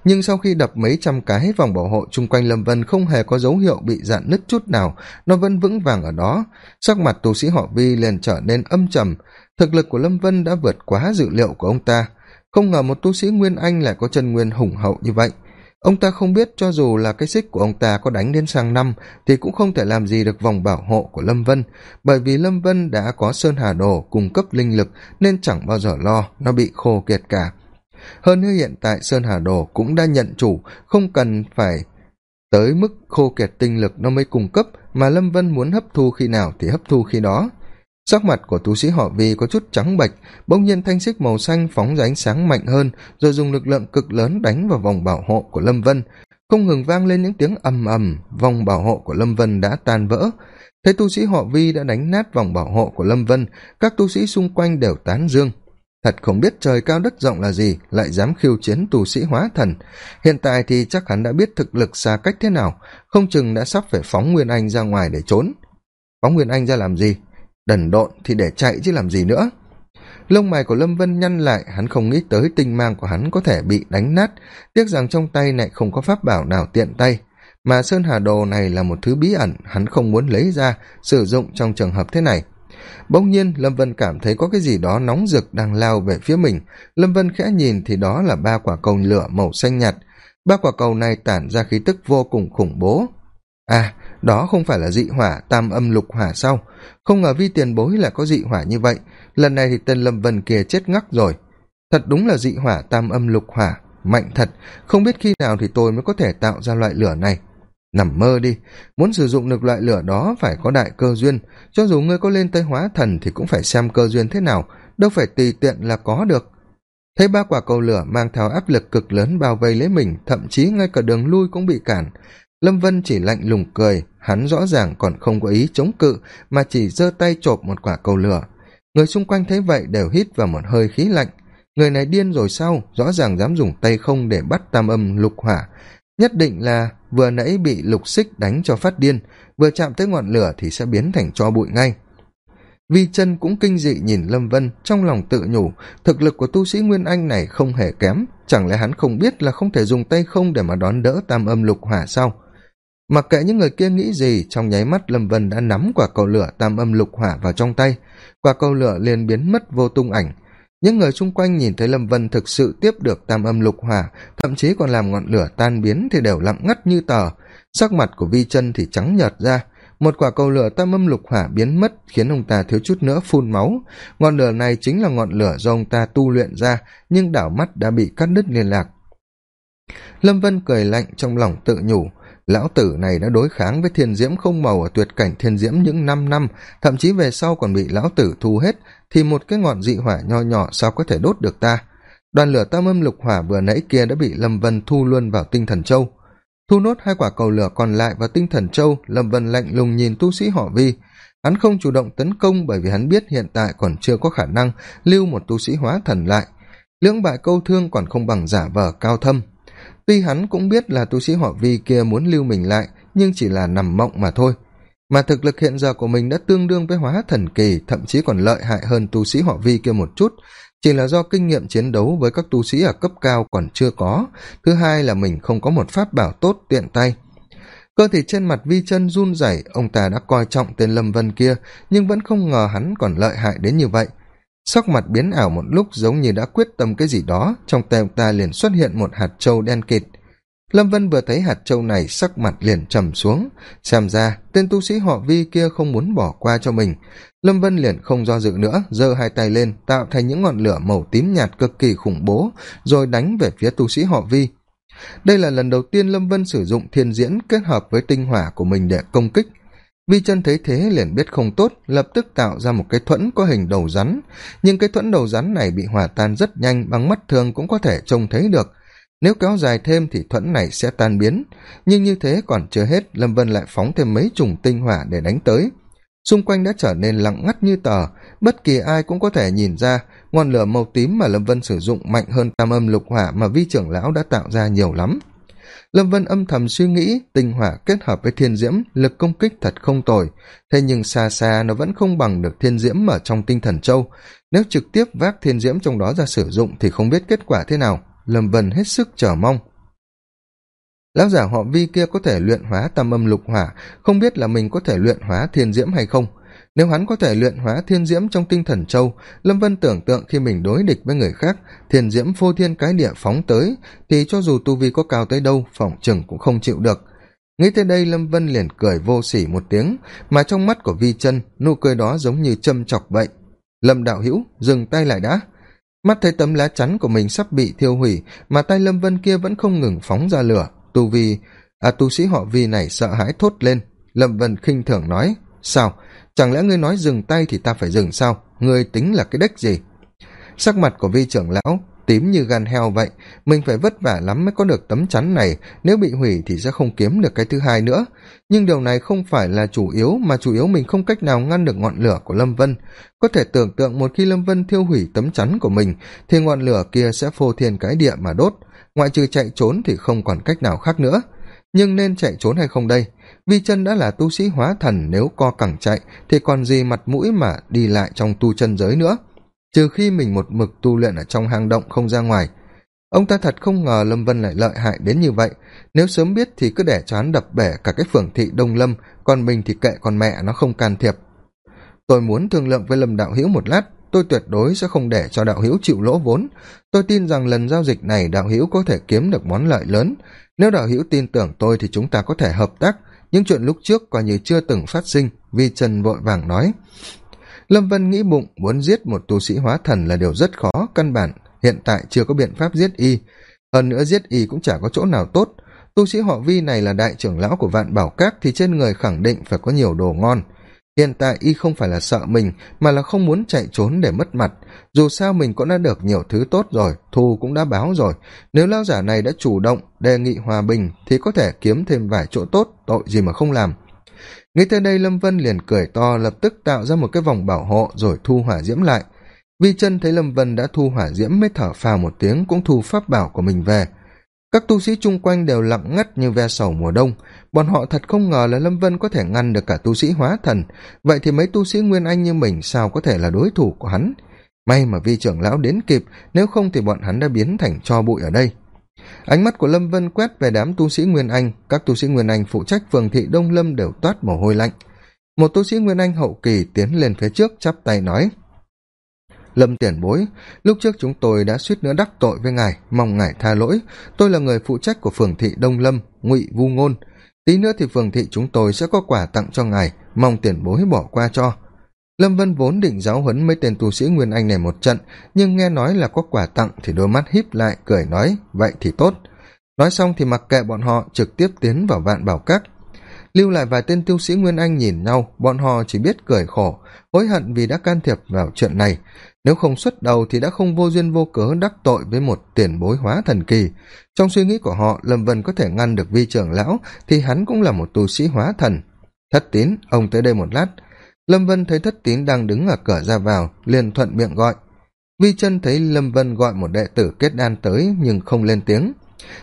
A: Nhưng sau khi đập mấy trăm cái vòng bảo hộ chung quanh lâm vân không hề có dấu hiệu bị dạn nứt chút nào, nó vẫn vững vàng ở đó. Sắc mặt tu sĩ họ vi liền trở nên âm trầm. Thực lực của lâm vân đã vượt quá dự liệu của ông ta. Không ngờ một tu sĩ nguyên anh lại có chân nguyên hùng hậu như vậy ông ta không biết cho dù là cái xích của ông ta có đánh đến sang năm, thì cũng không thể làm gì được vòng bảo hộ của lâm vân, bởi vì lâm vân đã có sơn hà đồ cung cấp linh lực nên chẳng bao giờ lo, nó bị khô kiệt cả. Hơn nữa hiện tại sơn hà đồ cũng đã nhận chủ, không cần phải tới mức khô kiệt tinh lực nó mới cung cấp, mà lâm vân muốn hấp thu khi nào thì hấp thu khi đó sắc mặt của tu sĩ họ vi có chút trắng bệch, bỗng nhiên thanh xích màu xanh phóng ra ánh sáng mạnh hơn, rồi dùng lực lượng cực lớn đánh vào vòng bảo hộ của lâm vân. Không ngừng vang lên những tiếng ầm ầm, vòng bảo hộ của lâm vân đã tan vỡ. Thấy tu sĩ họ vi đã đánh nát vòng bảo hộ của lâm vân, các tu sĩ xung quanh đều tán dương. Thật không biết trời cao đất rộng là gì, lại dám khiêu chiến tu sĩ hóa thần. Hiện tại thì chắc hắn đã biết thực lực xa cách thế nào, không chừng đã sắp phải phóng nguyên anh ra ngoài để trốn. Phóng nguyên anh ra làm gì? Đần độn thì để chạy chứ làm gì nữa. Lông mày của lâm vân nhăn lại, hắn không nghĩ tới tinh mang của hắn có thể bị đánh nát. Tiếc rằng trong tay này không có pháp bảo nào tiện tay. Mà sơn hà đồ này là một thứ bí ẩn, hắn không muốn lấy ra, sử dụng trong trường hợp thế này. Bỗng nhiên, lâm vân cảm thấy có cái gì đó nóng rực đang lao về phía mình. Lâm vân khẽ nhìn thì đó là ba quả cầu lửa màu xanh nhạt. Ba quả cầu này tản ra khí tức vô cùng khủng bố à đó không phải là dị hỏa tam âm lục hỏa sao không ngờ vi tiền bối là có dị hỏa như vậy. Lần này thì tên lâm vân kia chết ngắc rồi. Thật đúng là dị hỏa tam âm lục hỏa. Mạnh thật, không biết khi nào thì tôi mới có thể tạo ra loại lửa này. Nằm mơ đi, muốn sử dụng được loại lửa đó phải có đại cơ duyên. Cho dù ngươi có lên tới hóa thần thì cũng phải xem cơ duyên thế nào. Đâu phải tùy tiện là có được. Thấy ba quả cầu lửa mang theo áp lực cực lớn bao vây lấy mình, thậm chí ngay cả đường lui cũng bị cản lâm vân chỉ lạnh lùng cười, hắn rõ ràng còn không có ý chống cự, mà chỉ giơ tay chộp một quả cầu lửa. Người xung quanh thấy vậy đều hít vào một hơi khí lạnh. Người này điên rồi sao? Rõ ràng dám dùng tay không để bắt tam âm lục hỏa. Nhất định là vừa nãy bị lục xích đánh cho phát điên, vừa chạm tới ngọn lửa thì sẽ biến thành cho bụi ngay. Vi chân cũng kinh dị nhìn lâm vân, trong lòng tự nhủ, thực lực của tu sĩ nguyên anh này không hề kém. Chẳng lẽ hắn không biết là không thể dùng tay không để mà đón đỡ tam âm lục hỏa sao? Mặc kệ những người kia nghĩ gì, trong nháy mắt lâm vân đã nắm quả cầu lửa tam âm lục hỏa vào trong tay. Quả cầu lửa liền biến mất vô tung ảnh. Những người xung quanh nhìn thấy lâm vân thực sự tiếp được tam âm lục hỏa, thậm chí còn làm ngọn lửa tan biến thì đều lặng ngắt như tờ. Sắc mặt của vi chân thì trắng nhợt ra. Một quả cầu lửa tam âm lục hỏa biến mất khiến ông ta thiếu chút nữa phun máu. Ngọn lửa này chính là ngọn lửa do ông ta tu luyện ra, nhưng đảo mắt đã bị cắt đứt liên lạc. Lâm vân cười lạnh trong lòng tự nhủ lão tử này đã đối kháng với thiên diễm không màu ở tuyệt cảnh thiên diễm những năm năm, thậm chí về sau còn bị lão tử thu hết, thì một cái ngọn dị hỏa nho nhỏ sao có thể đốt được ta? Đoàn lửa tam âm lục hỏa vừa nãy kia đã bị lâm vân thu luôn vào tinh thần châu. Thu nốt hai quả cầu lửa còn lại vào tinh thần châu, lâm vân lạnh lùng nhìn tu sĩ họ vi. Hắn không chủ động tấn công bởi vì hắn biết hiện tại còn chưa có khả năng lưu một tu sĩ hóa thần lại. Lưỡng bại câu thương còn không bằng giả vờ cao thâm tuy hắn cũng biết là tu sĩ họ vi kia muốn lưu mình lại, nhưng chỉ là nằm mộng mà thôi. Mà thực lực hiện giờ của mình đã tương đương với hóa thần kỳ, thậm chí còn lợi hại hơn tu sĩ họ vi kia một chút. Chỉ là do kinh nghiệm chiến đấu với các tu sĩ ở cấp cao còn chưa có. Thứ hai là mình không có một pháp bảo tốt tiện tay. Cơ thể trên mặt vi chân run rẩy, ông ta đã coi trọng tên lâm vân kia, nhưng vẫn không ngờ hắn còn lợi hại đến như vậy sắc mặt biến ảo một lúc giống như đã quyết tâm cái gì đó, trong tay ông ta liền xuất hiện một hạt trâu đen kịt. Lâm vân vừa thấy hạt trâu này, sắc mặt liền trầm xuống. Xem ra, tên tu sĩ họ vi kia không muốn bỏ qua cho mình. Lâm vân liền không do dự nữa, giơ hai tay lên, tạo thành những ngọn lửa màu tím nhạt cực kỳ khủng bố, rồi đánh về phía tu sĩ họ vi. Đây là lần đầu tiên lâm vân sử dụng thiên diễn kết hợp với tinh hỏa của mình để công kích vi chân thấy thế liền biết không tốt, lập tức tạo ra một cái thuẫn có hình đầu rắn. Nhưng cái thuẫn đầu rắn này bị hòa tan rất nhanh, bằng mắt thường cũng có thể trông thấy được. Nếu kéo dài thêm thì thuẫn này sẽ tan biến. Nhưng như thế còn chưa hết, lâm vân lại phóng thêm mấy trùng tinh hỏa để đánh tới. Xung quanh đã trở nên lặng ngắt như tờ. Bất kỳ ai cũng có thể nhìn ra, ngọn lửa màu tím mà lâm vân sử dụng mạnh hơn tam âm lục hỏa mà vi trưởng lão đã tạo ra nhiều lắm lâm vân âm thầm suy nghĩ, tinh hỏa kết hợp với thiên diễm, lực công kích thật không tồi. Thế nhưng xa xa nó vẫn không bằng được thiên diễm ở trong tinh thần châu. Nếu trực tiếp vác thiên diễm trong đó ra sử dụng thì không biết kết quả thế nào. Lâm vân hết sức chờ mong. Lão giả họ vi kia có thể luyện hóa tam âm lục hỏa. Không biết là mình có thể luyện hóa thiên diễm hay không nếu hắn có thể luyện hóa thiên diễm trong tinh thần châu, lâm vân tưởng tượng khi mình đối địch với người khác, thiên diễm phô thiên cái địa phóng tới, thì cho dù tu vi có cao tới đâu, phỏng chừng cũng không chịu được. Nghĩ tới đây, lâm vân liền cười vô s ỉ một tiếng, mà trong mắt của vi chân nụ cười đó giống như châm chọc vậy. Lâm đạo hữu, dừng tay lại đã. Mắt thấy tấm lá chắn của mình sắp bị thiêu hủy, mà tay lâm vân kia vẫn không ngừng phóng ra lửa, tu vi à tu sĩ họ vi này sợ hãi thốt lên. Lâm vân khinh thường nói, sao? Chẳng lẽ ngươi nói dừng tay thì ta phải dừng sao? Ngươi tính là cái đếch gì? Sắc mặt của vi trưởng lão tím như gan heo vậy, mình phải vất vả lắm mới có được tấm chắn này, nếu bị hủy thì sẽ không kiếm được cái thứ hai nữa. Nhưng điều này không phải là chủ yếu, mà chủ yếu mình không cách nào ngăn được ngọn lửa của lâm vân. Có thể tưởng tượng một khi lâm vân thiêu hủy tấm chắn của mình, thì ngọn lửa kia sẽ phô thiên cái địa mà đốt. Ngoại trừ chạy trốn thì không còn cách nào khác nữa nhưng nên chạy trốn hay không đây? Vi chân đã là tu sĩ hóa thần, nếu co cẳng chạy, thì còn gì mặt mũi mà đi lại trong tu chân giới nữa? Trừ khi mình một mực tu luyện ở trong hang động không ra ngoài. Ông ta thật không ngờ lâm vân lại lợi hại đến như vậy. Nếu sớm biết thì cứ để cho hắn đập bể cả cái phường thị đông lâm, còn mình thì kệ con mẹ nó không can thiệp. Tôi muốn thương lượng với lâm đạo hữu một lát tôi tuyệt đối sẽ không để cho đạo hữu chịu lỗ vốn. Tôi tin rằng lần giao dịch này đạo hữu có thể kiếm được món lợi lớn. Nếu đạo hữu tin tưởng tôi thì chúng ta có thể hợp tác. Những chuyện lúc trước coi như chưa từng phát sinh, vi trần vội vàng nói. Lâm vân nghĩ bụng, muốn giết một tu sĩ hóa thần là điều rất khó, căn bản. Hiện tại chưa có biện pháp giết y. Hơn nữa giết y cũng chả có chỗ nào tốt. Tu sĩ họ vi này là đại trưởng lão của vạn bảo các thì trên người khẳng định phải có nhiều đồ ngon hiện tại y không phải là sợ mình, mà là không muốn chạy trốn để mất mặt. Dù sao mình cũng đã được nhiều thứ tốt rồi, thù cũng đã báo rồi. Nếu lao giả này đã chủ động, đề nghị hòa bình, thì có thể kiếm thêm vài chỗ tốt, tội gì mà không làm. Nghĩ tới đây, lâm vân liền cười to, lập tức tạo ra một cái vòng bảo hộ rồi thu hỏa diễm lại. Vi chân thấy lâm vân đã thu hỏa diễm mới thở phào một tiếng, cũng thu pháp bảo của mình về các tu sĩ chung quanh đều lặng ngắt như ve sầu mùa đông. Bọn họ thật không ngờ là lâm vân có thể ngăn được cả tu sĩ hóa thần. Vậy thì mấy tu sĩ nguyên anh như mình sao có thể là đối thủ của hắn? May mà vi trưởng lão đến kịp, nếu không thì bọn hắn đã biến thành cho bụi ở đây. Ánh mắt của lâm vân quét về đám tu sĩ nguyên anh. Các tu sĩ nguyên anh phụ trách phường thị đông lâm đều toát mồ hôi lạnh. Một tu sĩ nguyên anh hậu kỳ tiến lên phía trước, chắp tay nói lâm tiền bối, lúc trước chúng tôi đã suýt nữa đắc tội với ngài, mong ngài tha lỗi. Tôi là người phụ trách của phường thị đông lâm, ngụy vu ngôn. Tí nữa thì phường thị chúng tôi sẽ có quà tặng cho ngài, mong tiền bối bỏ qua cho. Lâm vân vốn định giáo huấn mấy tên tu sĩ nguyên anh này một trận, nhưng nghe nói là có quà tặng thì đôi mắt híp lại, cười nói, vậy thì tốt. Nói xong thì mặc kệ bọn họ, trực tiếp tiến vào vạn bảo các. Lưu lại vài tên tu sĩ nguyên anh nhìn nhau, bọn họ chỉ biết cười khổ, hối hận vì đã can thiệp vào chuyện này nếu không xuất đầu thì đã không vô duyên vô cớ đắc tội với một tiền bối hóa thần kỳ. Trong suy nghĩ của họ, lâm vân có thể ngăn được vi trưởng lão, thì hắn cũng là một tu sĩ hóa thần. Thất tín, ông tới đây một lát. Lâm vân thấy thất tín đang đứng ở cửa ra vào, liền thuận miệng gọi. Vi chân thấy lâm vân gọi một đệ tử kết đan tới, nhưng không lên tiếng.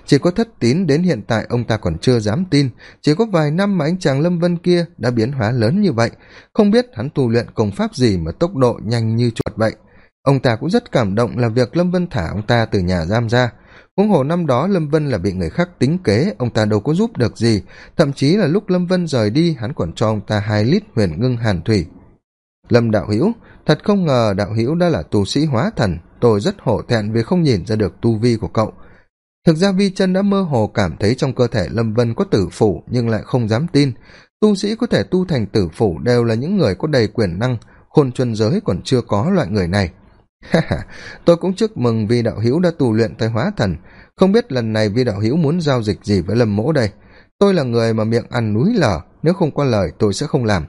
A: Chỉ có thất tín đến hiện tại, ông ta còn chưa dám tin. Chỉ có vài năm mà anh chàng lâm vân kia đã biến hóa lớn như vậy. Không biết hắn tu luyện công pháp gì mà tốc độ nhanh như chuột vậy ông ta cũng rất cảm động là việc lâm vân thả ông ta từ nhà giam ra. Huống hồ năm đó lâm vân là bị người khác tính kế, ông ta đâu có giúp được gì. Thậm chí là lúc lâm vân rời đi, hắn còn cho ông ta hai lít huyền ngưng hàn thủy. Lâm đạo hữu, thật không ngờ đạo hữu đã là tu sĩ hóa thần. Tôi rất hổ thẹn vì không nhìn ra được tu vi của cậu. Thực ra vi chân đã mơ hồ cảm thấy trong cơ thể lâm vân có tử phủ, nhưng lại không dám tin. Tu sĩ có thể tu thành tử phủ đều là những người có đầy quyền năng. Khôn chuân giới còn chưa có loại người này tôi cũng chúc mừng vi đạo hữu đã tu luyện tới hóa thần. Không biết lần này vi đạo hữu muốn giao dịch gì với lâm mỗ đây? Tôi là người mà miệng ăn núi lở, nếu không có lời tôi sẽ không làm.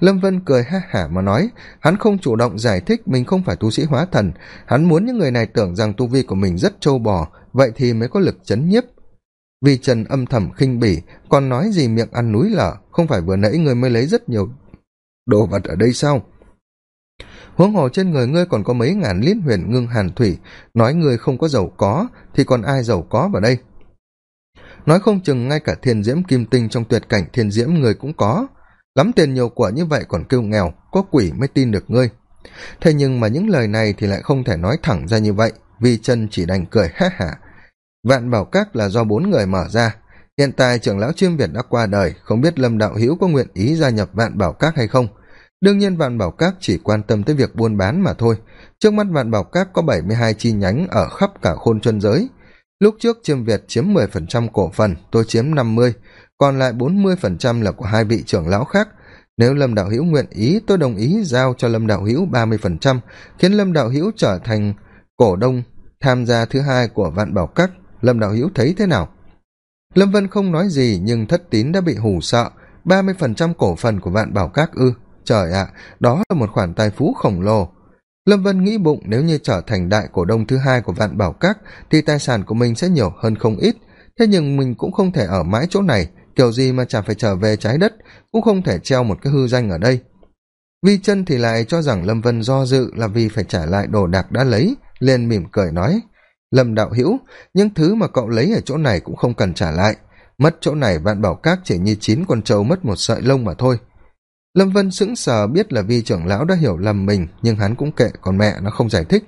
A: Lâm vân cười ha hả mà nói, hắn không chủ động giải thích mình không phải tu sĩ hóa thần. Hắn muốn những người này tưởng rằng tu vi của mình rất trâu bò, vậy thì mới có lực chấn nhiếp. Vì trần âm thầm khinh bỉ, còn nói gì miệng ăn núi lở, không phải vừa nãy người mới lấy rất nhiều đồ vật ở đây sao? Huống hồ trên người ngươi còn có mấy ngàn liên huyền ngưng hàn thủy. Nói ngươi không có giàu có, thì còn ai giàu có vào đây? Nói không chừng ngay cả thiên diễm kim tinh trong tuyệt cảnh thiên diễm người cũng có. Lắm tiền nhiều của như vậy còn kêu nghèo, có quỷ mới tin được ngươi. Thế nhưng mà những lời này thì lại không thể nói thẳng ra như vậy, vì chân chỉ đành cười, ha hả vạn bảo các là do bốn người mở ra. Hiện tại trưởng lão chiêm việt đã qua đời, không biết lâm đạo hữu có nguyện ý gia nhập vạn bảo các hay không? Đương nhiên vạn bảo các chỉ quan tâm tới việc buôn bán mà thôi. Trước mắt vạn bảo các có bảy mươi hai chi nhánh ở khắp cả khôn chuân giới. Lúc trước chiêm việt chiếm mười phần trăm cổ phần, tôi chiếm năm mươi. Còn lại bốn mươi phần trăm là của hai vị trưởng lão khác. Nếu lâm đạo hữu nguyện ý, tôi đồng ý giao cho lâm đạo hữu ba mươi phần trăm, khiến lâm đạo hữu trở thành cổ đông tham gia thứ hai của vạn bảo các lâm đạo hữu thấy thế nào? Lâm vân không nói gì, nhưng thất tín đã bị hù sợ. ba mươi phần trăm cổ phần của vạn bảo các ư? Trời ạ, đó là một khoản tài phú khổng lồ. Lâm vân nghĩ bụng nếu như trở thành đại cổ đông thứ hai của vạn bảo các, thì tài sản của mình sẽ nhiều hơn không ít. Thế nhưng mình cũng không thể ở mãi chỗ này, kiểu gì mà chả phải trở về trái đất, cũng không thể treo một cái hư danh ở đây. Vi chân thì lại cho rằng lâm vân do dự là vì phải trả lại đồ đạc đã lấy, liền mỉm cười nói, lâm đạo hữu, những thứ mà cậu lấy ở chỗ này cũng không cần trả lại. Mất chỗ này vạn bảo các chỉ như chín con trâu mất một sợi lông mà thôi lâm vân sững sờ biết là vi trưởng lão đã hiểu lầm mình, nhưng hắn cũng kệ, còn mẹ nó không giải thích.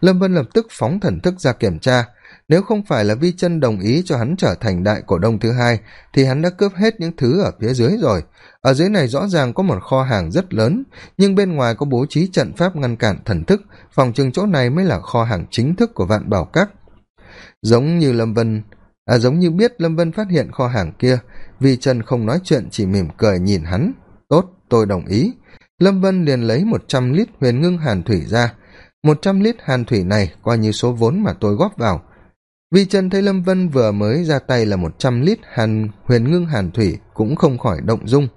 A: Lâm vân lập tức phóng thần thức ra kiểm tra. Nếu không phải là vi chân đồng ý cho hắn trở thành đại cổ đông thứ hai, thì hắn đã cướp hết những thứ ở phía dưới rồi. Ở dưới này rõ ràng có một kho hàng rất lớn, nhưng bên ngoài có bố trí trận pháp ngăn cản thần thức, phòng chừng chỗ này mới là kho hàng chính thức của vạn bảo các. Giống như lâm vân à giống như biết lâm vân phát hiện kho hàng kia, vi chân không nói chuyện, chỉ mỉm cười nhìn hắn. Tốt tôi đồng ý. Lâm vân liền lấy một trăm lít huyền ngưng hàn thủy ra. một trăm lít hàn thủy này coi như số vốn mà tôi góp vào. Vi trần thấy lâm vân vừa mới ra tay là một trăm lít hàn huyền ngưng hàn thủy cũng không khỏi động dung.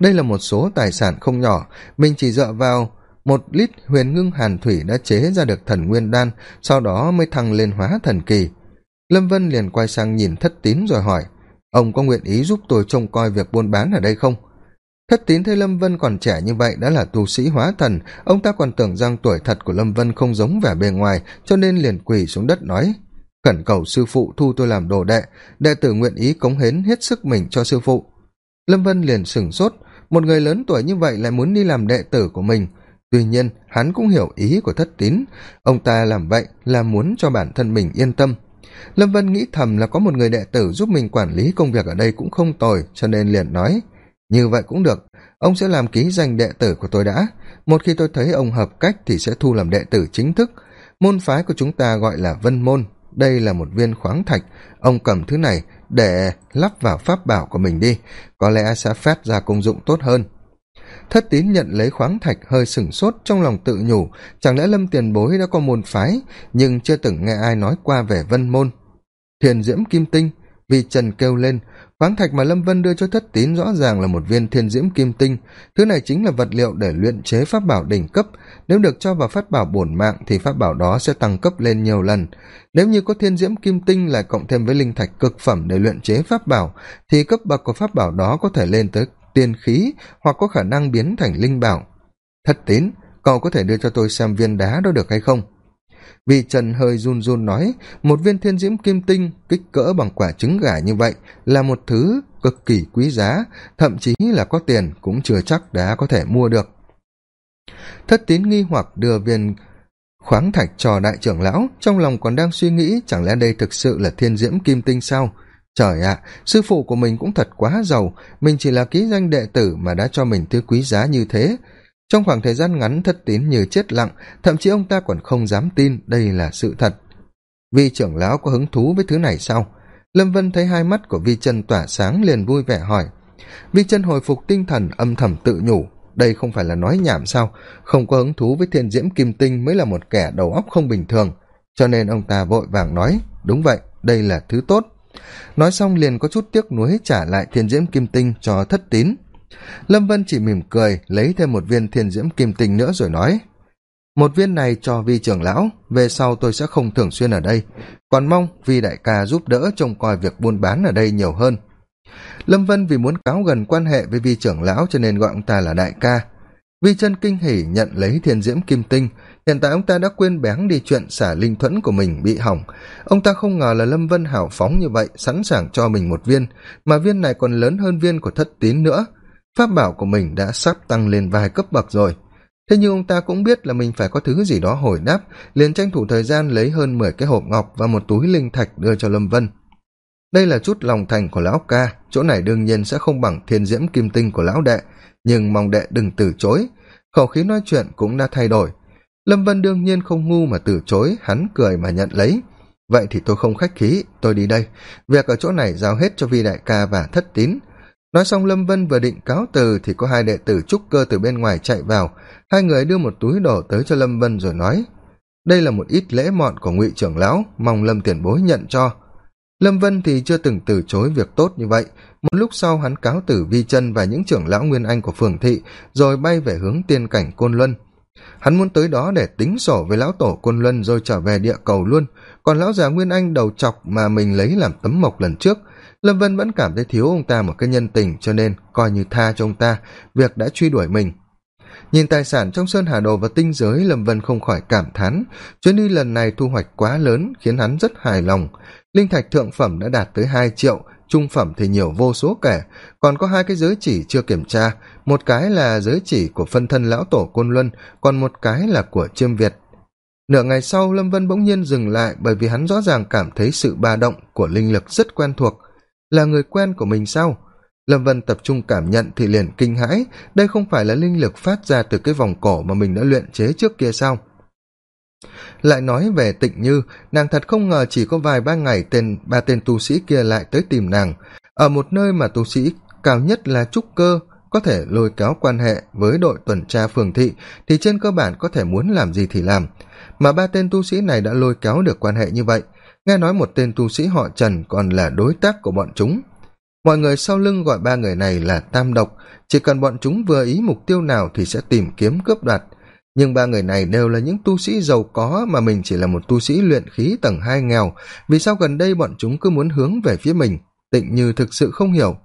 A: Đây là một số tài sản không nhỏ. Mình chỉ dựa vào một lít huyền ngưng hàn thủy đã chế ra được thần nguyên đan, sau đó mới thăng lên hóa thần kỳ. Lâm vân liền quay sang nhìn thất tín rồi hỏi, ông có nguyện ý giúp tôi trông coi việc buôn bán ở đây không? Thất tín thấy lâm vân còn trẻ như vậy đã là tu sĩ hóa thần, ông ta còn tưởng rằng tuổi thật của lâm vân không giống vẻ bề ngoài, cho nên liền quỳ xuống đất nói, khẩn cầu sư phụ thu tôi làm đồ đệ đệ tử nguyện ý cống hến hết sức mình cho sư phụ. Lâm vân liền sửng sốt, một người lớn tuổi như vậy lại muốn đi làm đệ tử của mình. Tuy nhiên, hắn cũng hiểu ý của thất tín, ông ta làm vậy là muốn cho bản thân mình yên tâm. Lâm vân nghĩ thầm là có một người đệ tử giúp mình quản lý công việc ở đây cũng không tồi, cho nên liền nói như vậy cũng được. Ông sẽ làm ký danh đệ tử của tôi đã. Một khi tôi thấy ông hợp cách thì sẽ thu làm đệ tử chính thức. Môn phái của chúng ta gọi là vân môn. Đây là một viên khoáng thạch. Ông cầm thứ này để lắp vào pháp bảo của mình đi. Có lẽ sẽ phát ra công dụng tốt hơn. Thất tín nhận lấy khoáng thạch hơi sửng sốt trong lòng tự nhủ. Chẳng lẽ lâm tiền bối đã có môn phái, nhưng chưa từng nghe ai nói qua về vân môn? Thiền diễm kim tinh vì trần kêu lên khoáng thạch mà lâm vân đưa cho thất tín rõ ràng là một viên thiên diễm kim tinh. Thứ này chính là vật liệu để luyện chế pháp bảo đỉnh cấp. Nếu được cho vào pháp bảo bổn mạng, thì pháp bảo đó sẽ tăng cấp lên nhiều lần. Nếu như có thiên diễm kim tinh lại cộng thêm với linh thạch cực phẩm để luyện chế pháp bảo, thì cấp bậc của pháp bảo đó có thể lên tới tiên khí hoặc có khả năng biến thành linh bảo. Thất tín, cậu có thể đưa cho tôi xem viên đá đó được hay không? Vì trần hơi run run nói, một viên thiên diễm kim tinh kích cỡ bằng quả trứng gà như vậy là một thứ cực kỳ quý giá, thậm chí là có tiền cũng chưa chắc đã có thể mua được. Thất tín nghi hoặc đưa viên khoáng thạch cho đại trưởng lão, trong lòng còn đang suy nghĩ chẳng lẽ đây thực sự là thiên diễm kim tinh sao? Trời ạ, sư phụ của mình cũng thật quá giàu, mình chỉ là ký danh đệ tử mà đã cho mình thứ quý giá như thế trong khoảng thời gian ngắn thất tín như chết lặng, thậm chí ông ta còn không dám tin đây là sự thật. Vi trưởng lão có hứng thú với thứ này sao? Lâm vân thấy hai mắt của vi chân tỏa sáng liền vui vẻ hỏi. Vi chân hồi phục tinh thần, âm thầm tự nhủ, đây không phải là nói nhảm sao? Không có hứng thú với thiên diễm kim tinh mới là một kẻ đầu óc không bình thường. Cho nên ông ta vội vàng nói, đúng vậy, đây là thứ tốt. Nói xong liền có chút tiếc nuối trả lại thiên diễm kim tinh cho thất tín lâm vân chỉ mỉm cười, lấy thêm một viên thiên diễm kim tinh nữa rồi nói, một viên này cho vi trưởng lão, về sau tôi sẽ không thường xuyên ở đây. Còn mong vi đại ca giúp đỡ trông coi việc buôn bán ở đây nhiều hơn. Lâm vân vì muốn cáo gần quan hệ với vi trưởng lão cho nên gọi ông ta là đại ca. Vi chân kinh hỉ nhận lấy thiên diễm kim tinh. Hiện tại ông ta đã quên bén đi chuyện xả linh thuẫn của mình bị hỏng. Ông ta không ngờ là lâm vân hảo phóng như vậy, sẵn sàng cho mình một viên, mà viên này còn lớn hơn viên của thất tín nữa pháp bảo của mình đã sắp tăng lên vài cấp bậc rồi. Thế nhưng ông ta cũng biết là mình phải có thứ gì đó hồi đáp, liền tranh thủ thời gian lấy hơn mười cái hộp ngọc và một túi linh thạch đưa cho lâm vân. Đây là chút lòng thành của lão ca, chỗ này đương nhiên sẽ không bằng thiên diễm kim tinh của lão đệ, nhưng mong đệ đừng từ chối. Khẩu khí nói chuyện cũng đã thay đổi. Lâm vân đương nhiên không ngu mà từ chối, hắn cười mà nhận lấy. Vậy thì tôi không khách khí, tôi đi đây. Việc ở chỗ này giao hết cho vi đại ca và thất tín nói xong lâm vân vừa định cáo từ thì có hai đệ tử trúc cơ từ bên ngoài chạy vào. Hai người đưa một túi đồ tới cho lâm vân rồi nói, đây là một ít lễ mọn của ngụy trưởng lão, mong lâm tiền bối nhận cho. Lâm vân thì chưa từng từ chối việc tốt như vậy. Một lúc sau hắn cáo tử vi chân và những trưởng lão nguyên anh của phường thị, rồi bay về hướng tiên cảnh côn luân. Hắn muốn tới đó để tính sổ với lão tổ côn luân rồi trở về địa cầu luôn. Còn lão già nguyên anh đầu chọc mà mình lấy làm tấm mộc lần trước lâm vân vẫn cảm thấy thiếu ông ta một cái nhân tình, cho nên coi như tha cho ông ta, việc đã truy đuổi mình. Nhìn tài sản trong sơn hà đồ và tinh giới, lâm vân không khỏi cảm thán. Chuyến đi lần này thu hoạch quá lớn, khiến hắn rất hài lòng. Linh thạch thượng phẩm đã đạt tới hai triệu, trung phẩm thì nhiều vô số kể. Còn có hai cái giới chỉ chưa kiểm tra. Một cái là giới chỉ của phân thân lão tổ côn luân, còn một cái là của chiêm việt. Nửa ngày sau, lâm vân bỗng nhiên dừng lại bởi vì hắn rõ ràng cảm thấy sự ba động của linh lực rất quen thuộc là người quen của mình sao? Lâm vân tập trung cảm nhận thì liền kinh hãi, đây không phải là linh lực phát ra từ cái vòng cổ mà mình đã luyện chế trước kia sao? Lại nói về tịnh như, nàng thật không ngờ chỉ có vài ba ngày tên, ba tên tu sĩ kia lại tới tìm nàng. Ở một nơi mà tu sĩ cao nhất là trúc cơ, có thể lôi kéo quan hệ với đội tuần tra phường thị, thì trên cơ bản có thể muốn làm gì thì làm. Mà ba tên tu sĩ này đã lôi kéo được quan hệ như vậy nghe nói một tên tu sĩ họ trần còn là đối tác của bọn chúng. Mọi người sau lưng gọi ba người này là tam độc. Chỉ cần bọn chúng vừa ý mục tiêu nào thì sẽ tìm kiếm cướp đoạt. Nhưng ba người này đều là những tu sĩ giàu có mà mình chỉ là một tu sĩ luyện khí tầng hai nghèo. Vì sao gần đây bọn chúng cứ muốn hướng về phía mình? Tịnh như thực sự không hiểu.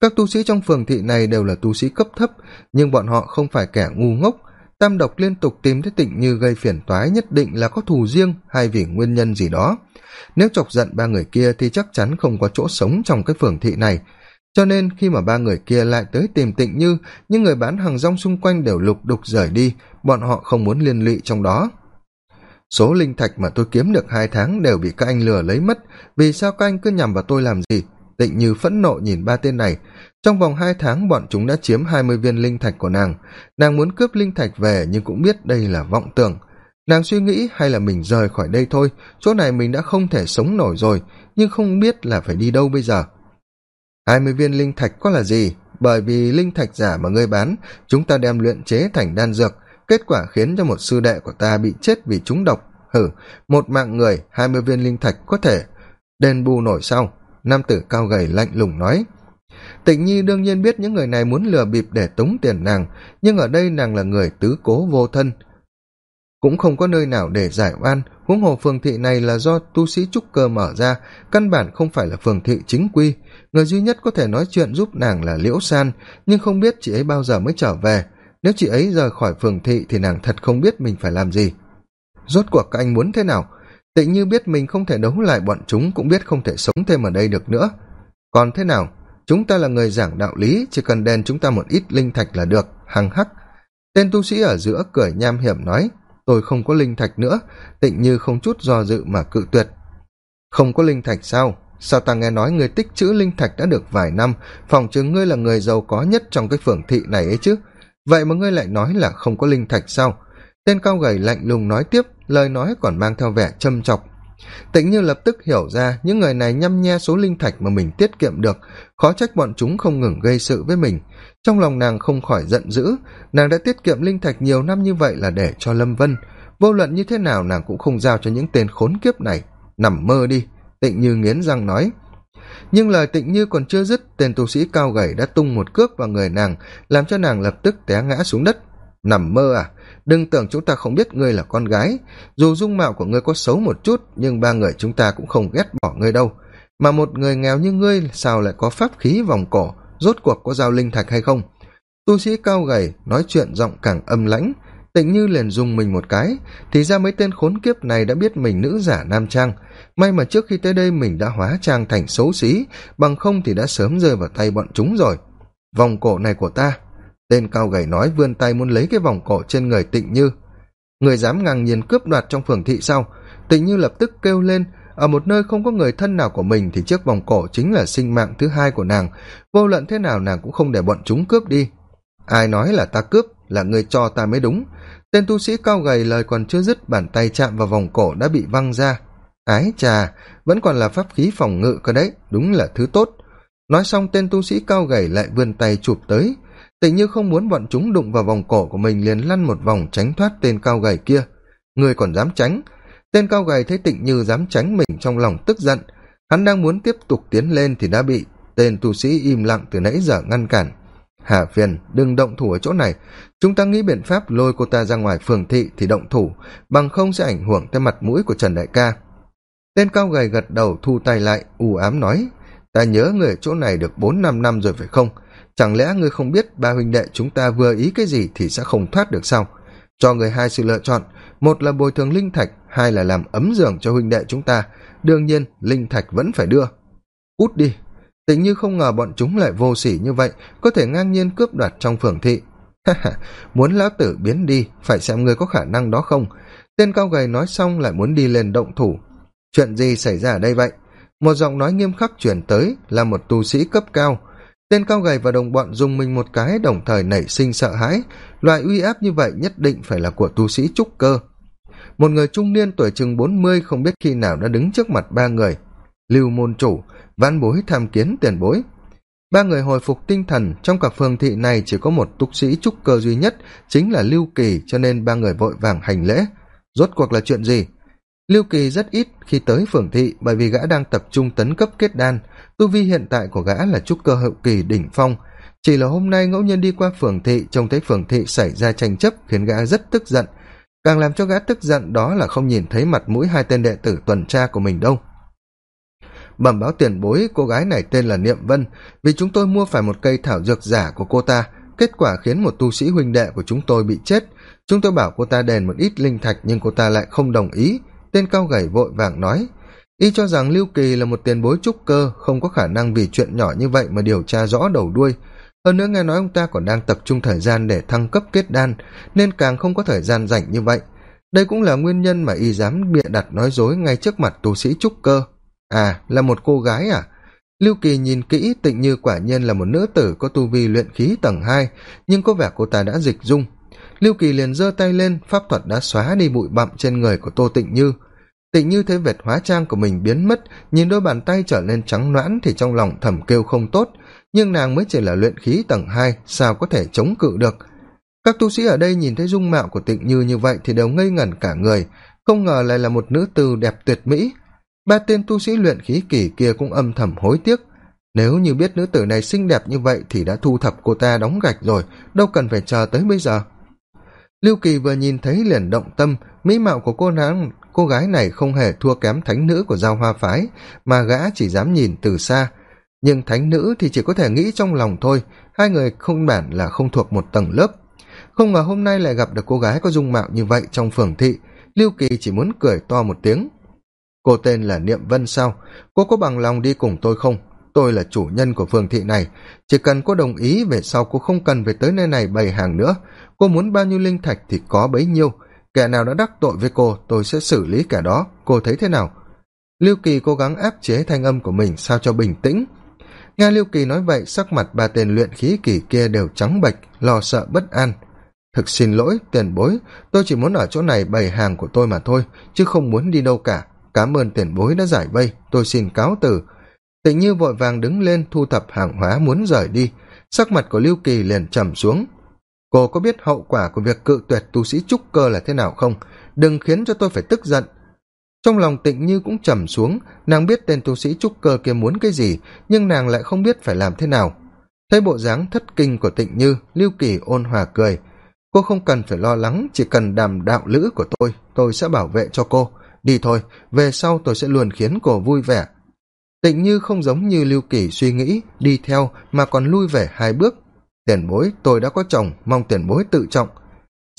A: Các tu sĩ trong phường thị này đều là tu sĩ cấp thấp, nhưng bọn họ không phải kẻ ngu ngốc tam độc liên tục tìm thấy tịnh như gây phiền toái nhất định là có thù riêng hay vì nguyên nhân gì đó. Nếu chọc giận ba người kia thì chắc chắn không có chỗ sống trong cái phường thị này. Cho nên khi mà ba người kia lại tới tìm tịnh như, những người bán hàng rong xung quanh đều lục đục rời đi, bọn họ không muốn liên lụy trong đó. Số linh thạch mà tôi kiếm được hai tháng đều bị các anh lừa lấy mất, vì sao các anh cứ nhằm vào tôi làm gì? Tịnh như phẫn nộ nhìn ba tên này trong vòng hai tháng, bọn chúng đã chiếm hai mươi viên linh thạch của nàng. Nàng muốn cướp linh thạch về, nhưng cũng biết đây là vọng tưởng. Nàng suy nghĩ hay là mình rời khỏi đây thôi. Chỗ này mình đã không thể sống nổi rồi, nhưng không biết là phải đi đâu bây giờ. Hai mươi viên linh thạch có là gì? Bởi vì linh thạch giả mà ngươi bán, chúng ta đem luyện chế thành đan dược. Kết quả khiến cho một sư đệ của ta bị chết vì chúng độc. Hử một mạng người, hai mươi viên linh thạch có thể đền bù nổi sau nam tử cao gầy lạnh lùng nói tịnh nhi đương nhiên biết những người này muốn lừa bịp để tống tiền nàng, nhưng ở đây nàng là người tứ cố vô thân. Cũng không có nơi nào để giải oan, huống hồ phường thị này là do tu sĩ trúc cơ mở ra, căn bản không phải là phường thị chính quy. Người duy nhất có thể nói chuyện giúp nàng là liễu san, nhưng không biết chị ấy bao giờ mới trở về. Nếu chị ấy rời khỏi phường thị thì nàng thật không biết mình phải làm gì. Rốt cuộc các anh muốn thế nào? Tịnh như biết mình không thể đấu lại bọn chúng, cũng biết không thể sống thêm ở đây được nữa. Còn thế nào? Chúng ta là người giảng đạo lý, chỉ cần đền chúng ta một ít linh thạch là được. Hằng hắc. Tên tu sĩ ở giữa cười nham hiểm nói, tôi không có linh thạch nữa, tịnh như không chút do dự mà cự tuyệt. Không có linh thạch sao? Sao ta nghe nói người tích chữ linh thạch đã được vài năm, phòng chứng ngươi là người giàu có nhất trong cái phường thị này ấy chứ. Vậy mà ngươi lại nói là không có linh thạch sao? Tên cao gầy lạnh lùng nói tiếp, lời nói còn mang theo vẻ châm chọc tịnh như lập tức hiểu ra những người này nhăm nhe số linh thạch mà mình tiết kiệm được. Khó trách bọn chúng không ngừng gây sự với mình. Trong lòng nàng không khỏi giận dữ, nàng đã tiết kiệm linh thạch nhiều năm như vậy là để cho lâm vân. Vô luận như thế nào nàng cũng không giao cho những tên khốn kiếp này. Nằm mơ đi, tịnh như nghiến răng nói. Nhưng lời tịnh như còn chưa dứt, tên tu sĩ cao gầy đã tung một cước vào người nàng, làm cho nàng lập tức té ngã xuống đất. Nằm mơ à? Đừng tưởng chúng ta không biết ngươi là con gái. Dù dung mạo của ngươi có xấu một chút, nhưng ba người chúng ta cũng không ghét bỏ ngươi đâu. Mà một người nghèo như ngươi, sao lại có pháp khí vòng cổ? Rốt cuộc có giao linh thạch hay không? Tu sĩ cao gầy, nói chuyện giọng càng âm lãnh. Tịnh như liền dùng mình một cái. Thì ra mấy tên khốn kiếp này đã biết mình nữ giả nam trang. May mà trước khi tới đây mình đã hóa trang thành xấu xí, bằng không thì đã sớm rơi vào tay bọn chúng rồi. Vòng cổ này của ta tên cao gầy nói vươn tay muốn lấy cái vòng cổ trên người tịnh như. Người dám ngang nhiên cướp đoạt trong phường thị sau. Tịnh như lập tức kêu lên, ở một nơi không có người thân nào của mình thì chiếc vòng cổ chính là sinh mạng thứ hai của nàng. Vô luận thế nào nàng cũng không để bọn chúng cướp đi. Ai nói là ta cướp, là người cho ta mới đúng. Tên tu sĩ cao gầy lời còn chưa dứt, bàn tay chạm vào vòng cổ đã bị văng ra. Ái chà, vẫn còn là pháp khí phòng ngự cơ đấy, đúng là thứ tốt. Nói xong, tên tu sĩ cao gầy lại vươn tay chụp tới tịnh như không muốn bọn chúng đụng vào vòng cổ của mình liền lăn một vòng tránh thoát tên cao gầy kia. Người còn dám tránh? Tên cao gầy thấy tịnh như dám tránh mình trong lòng tức giận. Hắn đang muốn tiếp tục tiến lên thì đã bị tên tu sĩ im lặng từ nãy giờ ngăn cản. Hà phiền, đừng động thủ ở chỗ này. Chúng ta nghĩ biện pháp lôi cô ta ra ngoài phường thị thì động thủ, bằng không sẽ ảnh hưởng tới mặt mũi của trần đại ca. Tên cao gầy gật đầu, thu tay lại, u ám nói, ta nhớ người ở chỗ này được bốn năm năm rồi phải không? Chẳng lẽ ngươi không biết ba huynh đệ chúng ta vừa ý cái gì thì sẽ không thoát được sao? Cho người hai sự lựa chọn, một là bồi thường linh thạch, hai là làm ấm giường cho huynh đệ chúng ta. Đương nhiên, linh thạch vẫn phải đưa. Út đi. Tình như không ngờ bọn chúng lại vô s ỉ như vậy, có thể ngang nhiên cướp đoạt trong phường thị. Muốn lão tử biến đi, phải xem người có khả năng đó không. Tên cao gầy nói xong lại muốn đi lên động thủ. Chuyện gì xảy ra ở đây vậy? Một giọng nói nghiêm khắc chuyển tới là một tu sĩ cấp cao tên cao gầy và đồng bọn dùng mình một cái, đồng thời nảy sinh sợ hãi. Loại uy áp như vậy nhất định phải là của tu sĩ trúc cơ. Một người trung niên tuổi chừng bốn mươi không biết khi nào đã đứng trước mặt ba người. Lưu môn chủ văn bối tham kiến tiền bối. Ba người hồi phục tinh thần, trong cả phường thị này chỉ có một túc sĩ trúc cơ duy nhất, chính là lưu kỳ, cho nên ba người vội vàng hành lễ. Rốt cuộc là chuyện gì? Lưu kỳ rất ít khi tới phường thị, bởi vì gã đang tập trung tấn cấp kết đan tu vi hiện tại của gã là trúc cơ hậu kỳ đỉnh phong. Chỉ là hôm nay ngẫu nhiên đi qua phường thị, trông thấy phường thị xảy ra tranh chấp khiến gã rất tức giận. Càng làm cho gã tức giận đó là không nhìn thấy mặt mũi hai tên đệ tử tuần tra của mình đâu. Bẩm báo tiền bối, cô gái này tên là niệm vân, vì chúng tôi mua phải một cây thảo dược giả của cô ta. Kết quả khiến một tu sĩ huynh đệ của chúng tôi bị chết. Chúng tôi bảo cô ta đền một ít linh thạch nhưng cô ta lại không đồng ý. Tên cao gầy vội vàng nói y cho rằng lưu kỳ là một tiền bối trúc cơ, không có khả năng vì chuyện nhỏ như vậy mà điều tra rõ đầu đuôi. Hơn nữa nghe nói ông ta còn đang tập trung thời gian để thăng cấp kết đan, nên càng không có thời gian rảnh như vậy. Đây cũng là nguyên nhân mà y dám bịa đặt nói dối ngay trước mặt tu sĩ trúc cơ. À là một cô gái à? Lưu kỳ nhìn kỹ, tịnh như quả nhiên là một nữ tử có tu vi luyện khí tầng hai, nhưng có vẻ cô ta đã dịch dung. Lưu kỳ liền giơ tay lên, pháp thuật đã xóa đi bụi bặm trên người của tô tịnh như tịnh như thấy vệt hóa trang của mình biến mất, nhìn đôi bàn tay trở nên trắng noãn thì trong lòng thầm kêu không tốt. Nhưng nàng mới chỉ là luyện khí tầng hai, sao có thể chống cự được? Các tu sĩ ở đây nhìn thấy dung mạo của tịnh như như vậy thì đều ngây ngẩn cả người, không ngờ lại là một nữ tư đẹp tuyệt mỹ. Ba tên tu sĩ luyện khí kỳ kia cũng âm thầm hối tiếc. Nếu như biết nữ tử này xinh đẹp như vậy thì đã thu thập cô ta đóng gạch rồi, đâu cần phải chờ tới bây giờ. Lưu kỳ vừa nhìn thấy liền động tâm, mỹ mạo của cô nàng cô gái này không hề thua kém thánh nữ của giao hoa phái, mà gã chỉ dám nhìn từ xa. Nhưng thánh nữ thì chỉ có thể nghĩ trong lòng thôi, hai người không bản là không thuộc một tầng lớp. Không ngờ hôm nay lại gặp được cô gái có dung mạo như vậy trong phường thị. Lưu kỳ chỉ muốn cười to một tiếng. Cô tên là niệm vân sao? Cô có bằng lòng đi cùng tôi không? Tôi là chủ nhân của phường thị này. Chỉ cần cô đồng ý về sau, cô không cần phải tới nơi này bày hàng nữa. Cô muốn bao nhiêu linh thạch thì có bấy nhiêu kẻ nào đã đắc tội với cô, tôi sẽ xử lý kẻ đó. Cô thấy thế nào? Lưu kỳ cố gắng áp chế thanh âm của mình sao cho bình tĩnh. Nghe lưu kỳ nói vậy, sắc mặt ba tên luyện khí kỳ kia đều trắng bệch, lo sợ bất an. Thực xin lỗi, tiền bối, tôi chỉ muốn ở chỗ này bày hàng của tôi mà thôi, chứ không muốn đi đâu cả. Cảm ơn tiền bối đã giải vây, tôi xin cáo từ. Tịnh như vội vàng đứng lên thu thập hàng hóa muốn rời đi. Sắc mặt của lưu kỳ liền trầm xuống cô có biết hậu quả của việc cự tuyệt tu sĩ trúc cơ là thế nào không? Đừng khiến cho tôi phải tức giận. Trong lòng tịnh như cũng trầm xuống, nàng biết tên tu sĩ trúc cơ kia muốn cái gì, nhưng nàng lại không biết phải làm thế nào. Thấy bộ dáng thất kinh của tịnh như, lưu kỳ ôn hòa cười. Cô không cần phải lo lắng, chỉ cần đàm đạo lữ của tôi tôi sẽ bảo vệ cho cô. Đi thôi, về sau tôi sẽ luôn khiến cô vui vẻ. Tịnh như không giống như lưu kỳ suy nghĩ, đi theo, mà còn lui về hai bước tiền bối, tôi đã có chồng, mong tiền bối tự trọng.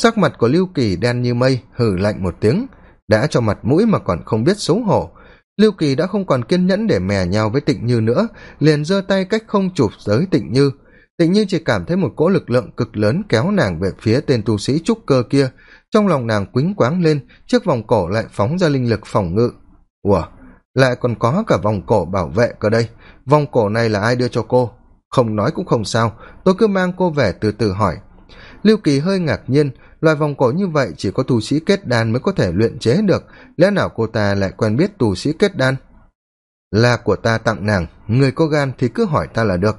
A: Sắc mặt của lưu kỳ đen như mây hử lạnh một tiếng, đã cho mặt mũi mà còn không biết xấu hổ. Lưu kỳ đã không còn kiên nhẫn để mè nhau với tịnh như nữa, liền giơ tay cách không chụp tới tịnh như. Tịnh như chỉ cảm thấy một cỗ lực lượng cực lớn kéo nàng về phía tên tu sĩ trúc cơ kia. Trong lòng nàng quýnh quáng lên, chiếc vòng cổ lại phóng ra linh lực phòng ngự. Ủa, lại còn có cả vòng cổ bảo vệ cơ đây. Vòng cổ này là ai đưa cho cô? Không nói cũng không sao, tôi cứ mang cô về từ từ hỏi. Lưu kỳ hơi ngạc nhiên, loài vòng cổ như vậy chỉ có tu sĩ kết đan mới có thể luyện chế được, lẽ nào cô ta lại quen biết tu sĩ kết đan? Là của ta tặng nàng, người có gan thì cứ hỏi ta là được.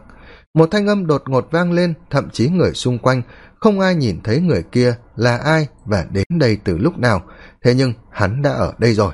A: Một thanh âm đột ngột vang lên, thậm chí người xung quanh, không ai nhìn thấy người kia là ai và đến đây từ lúc nào. Thế nhưng hắn đã ở đây rồi.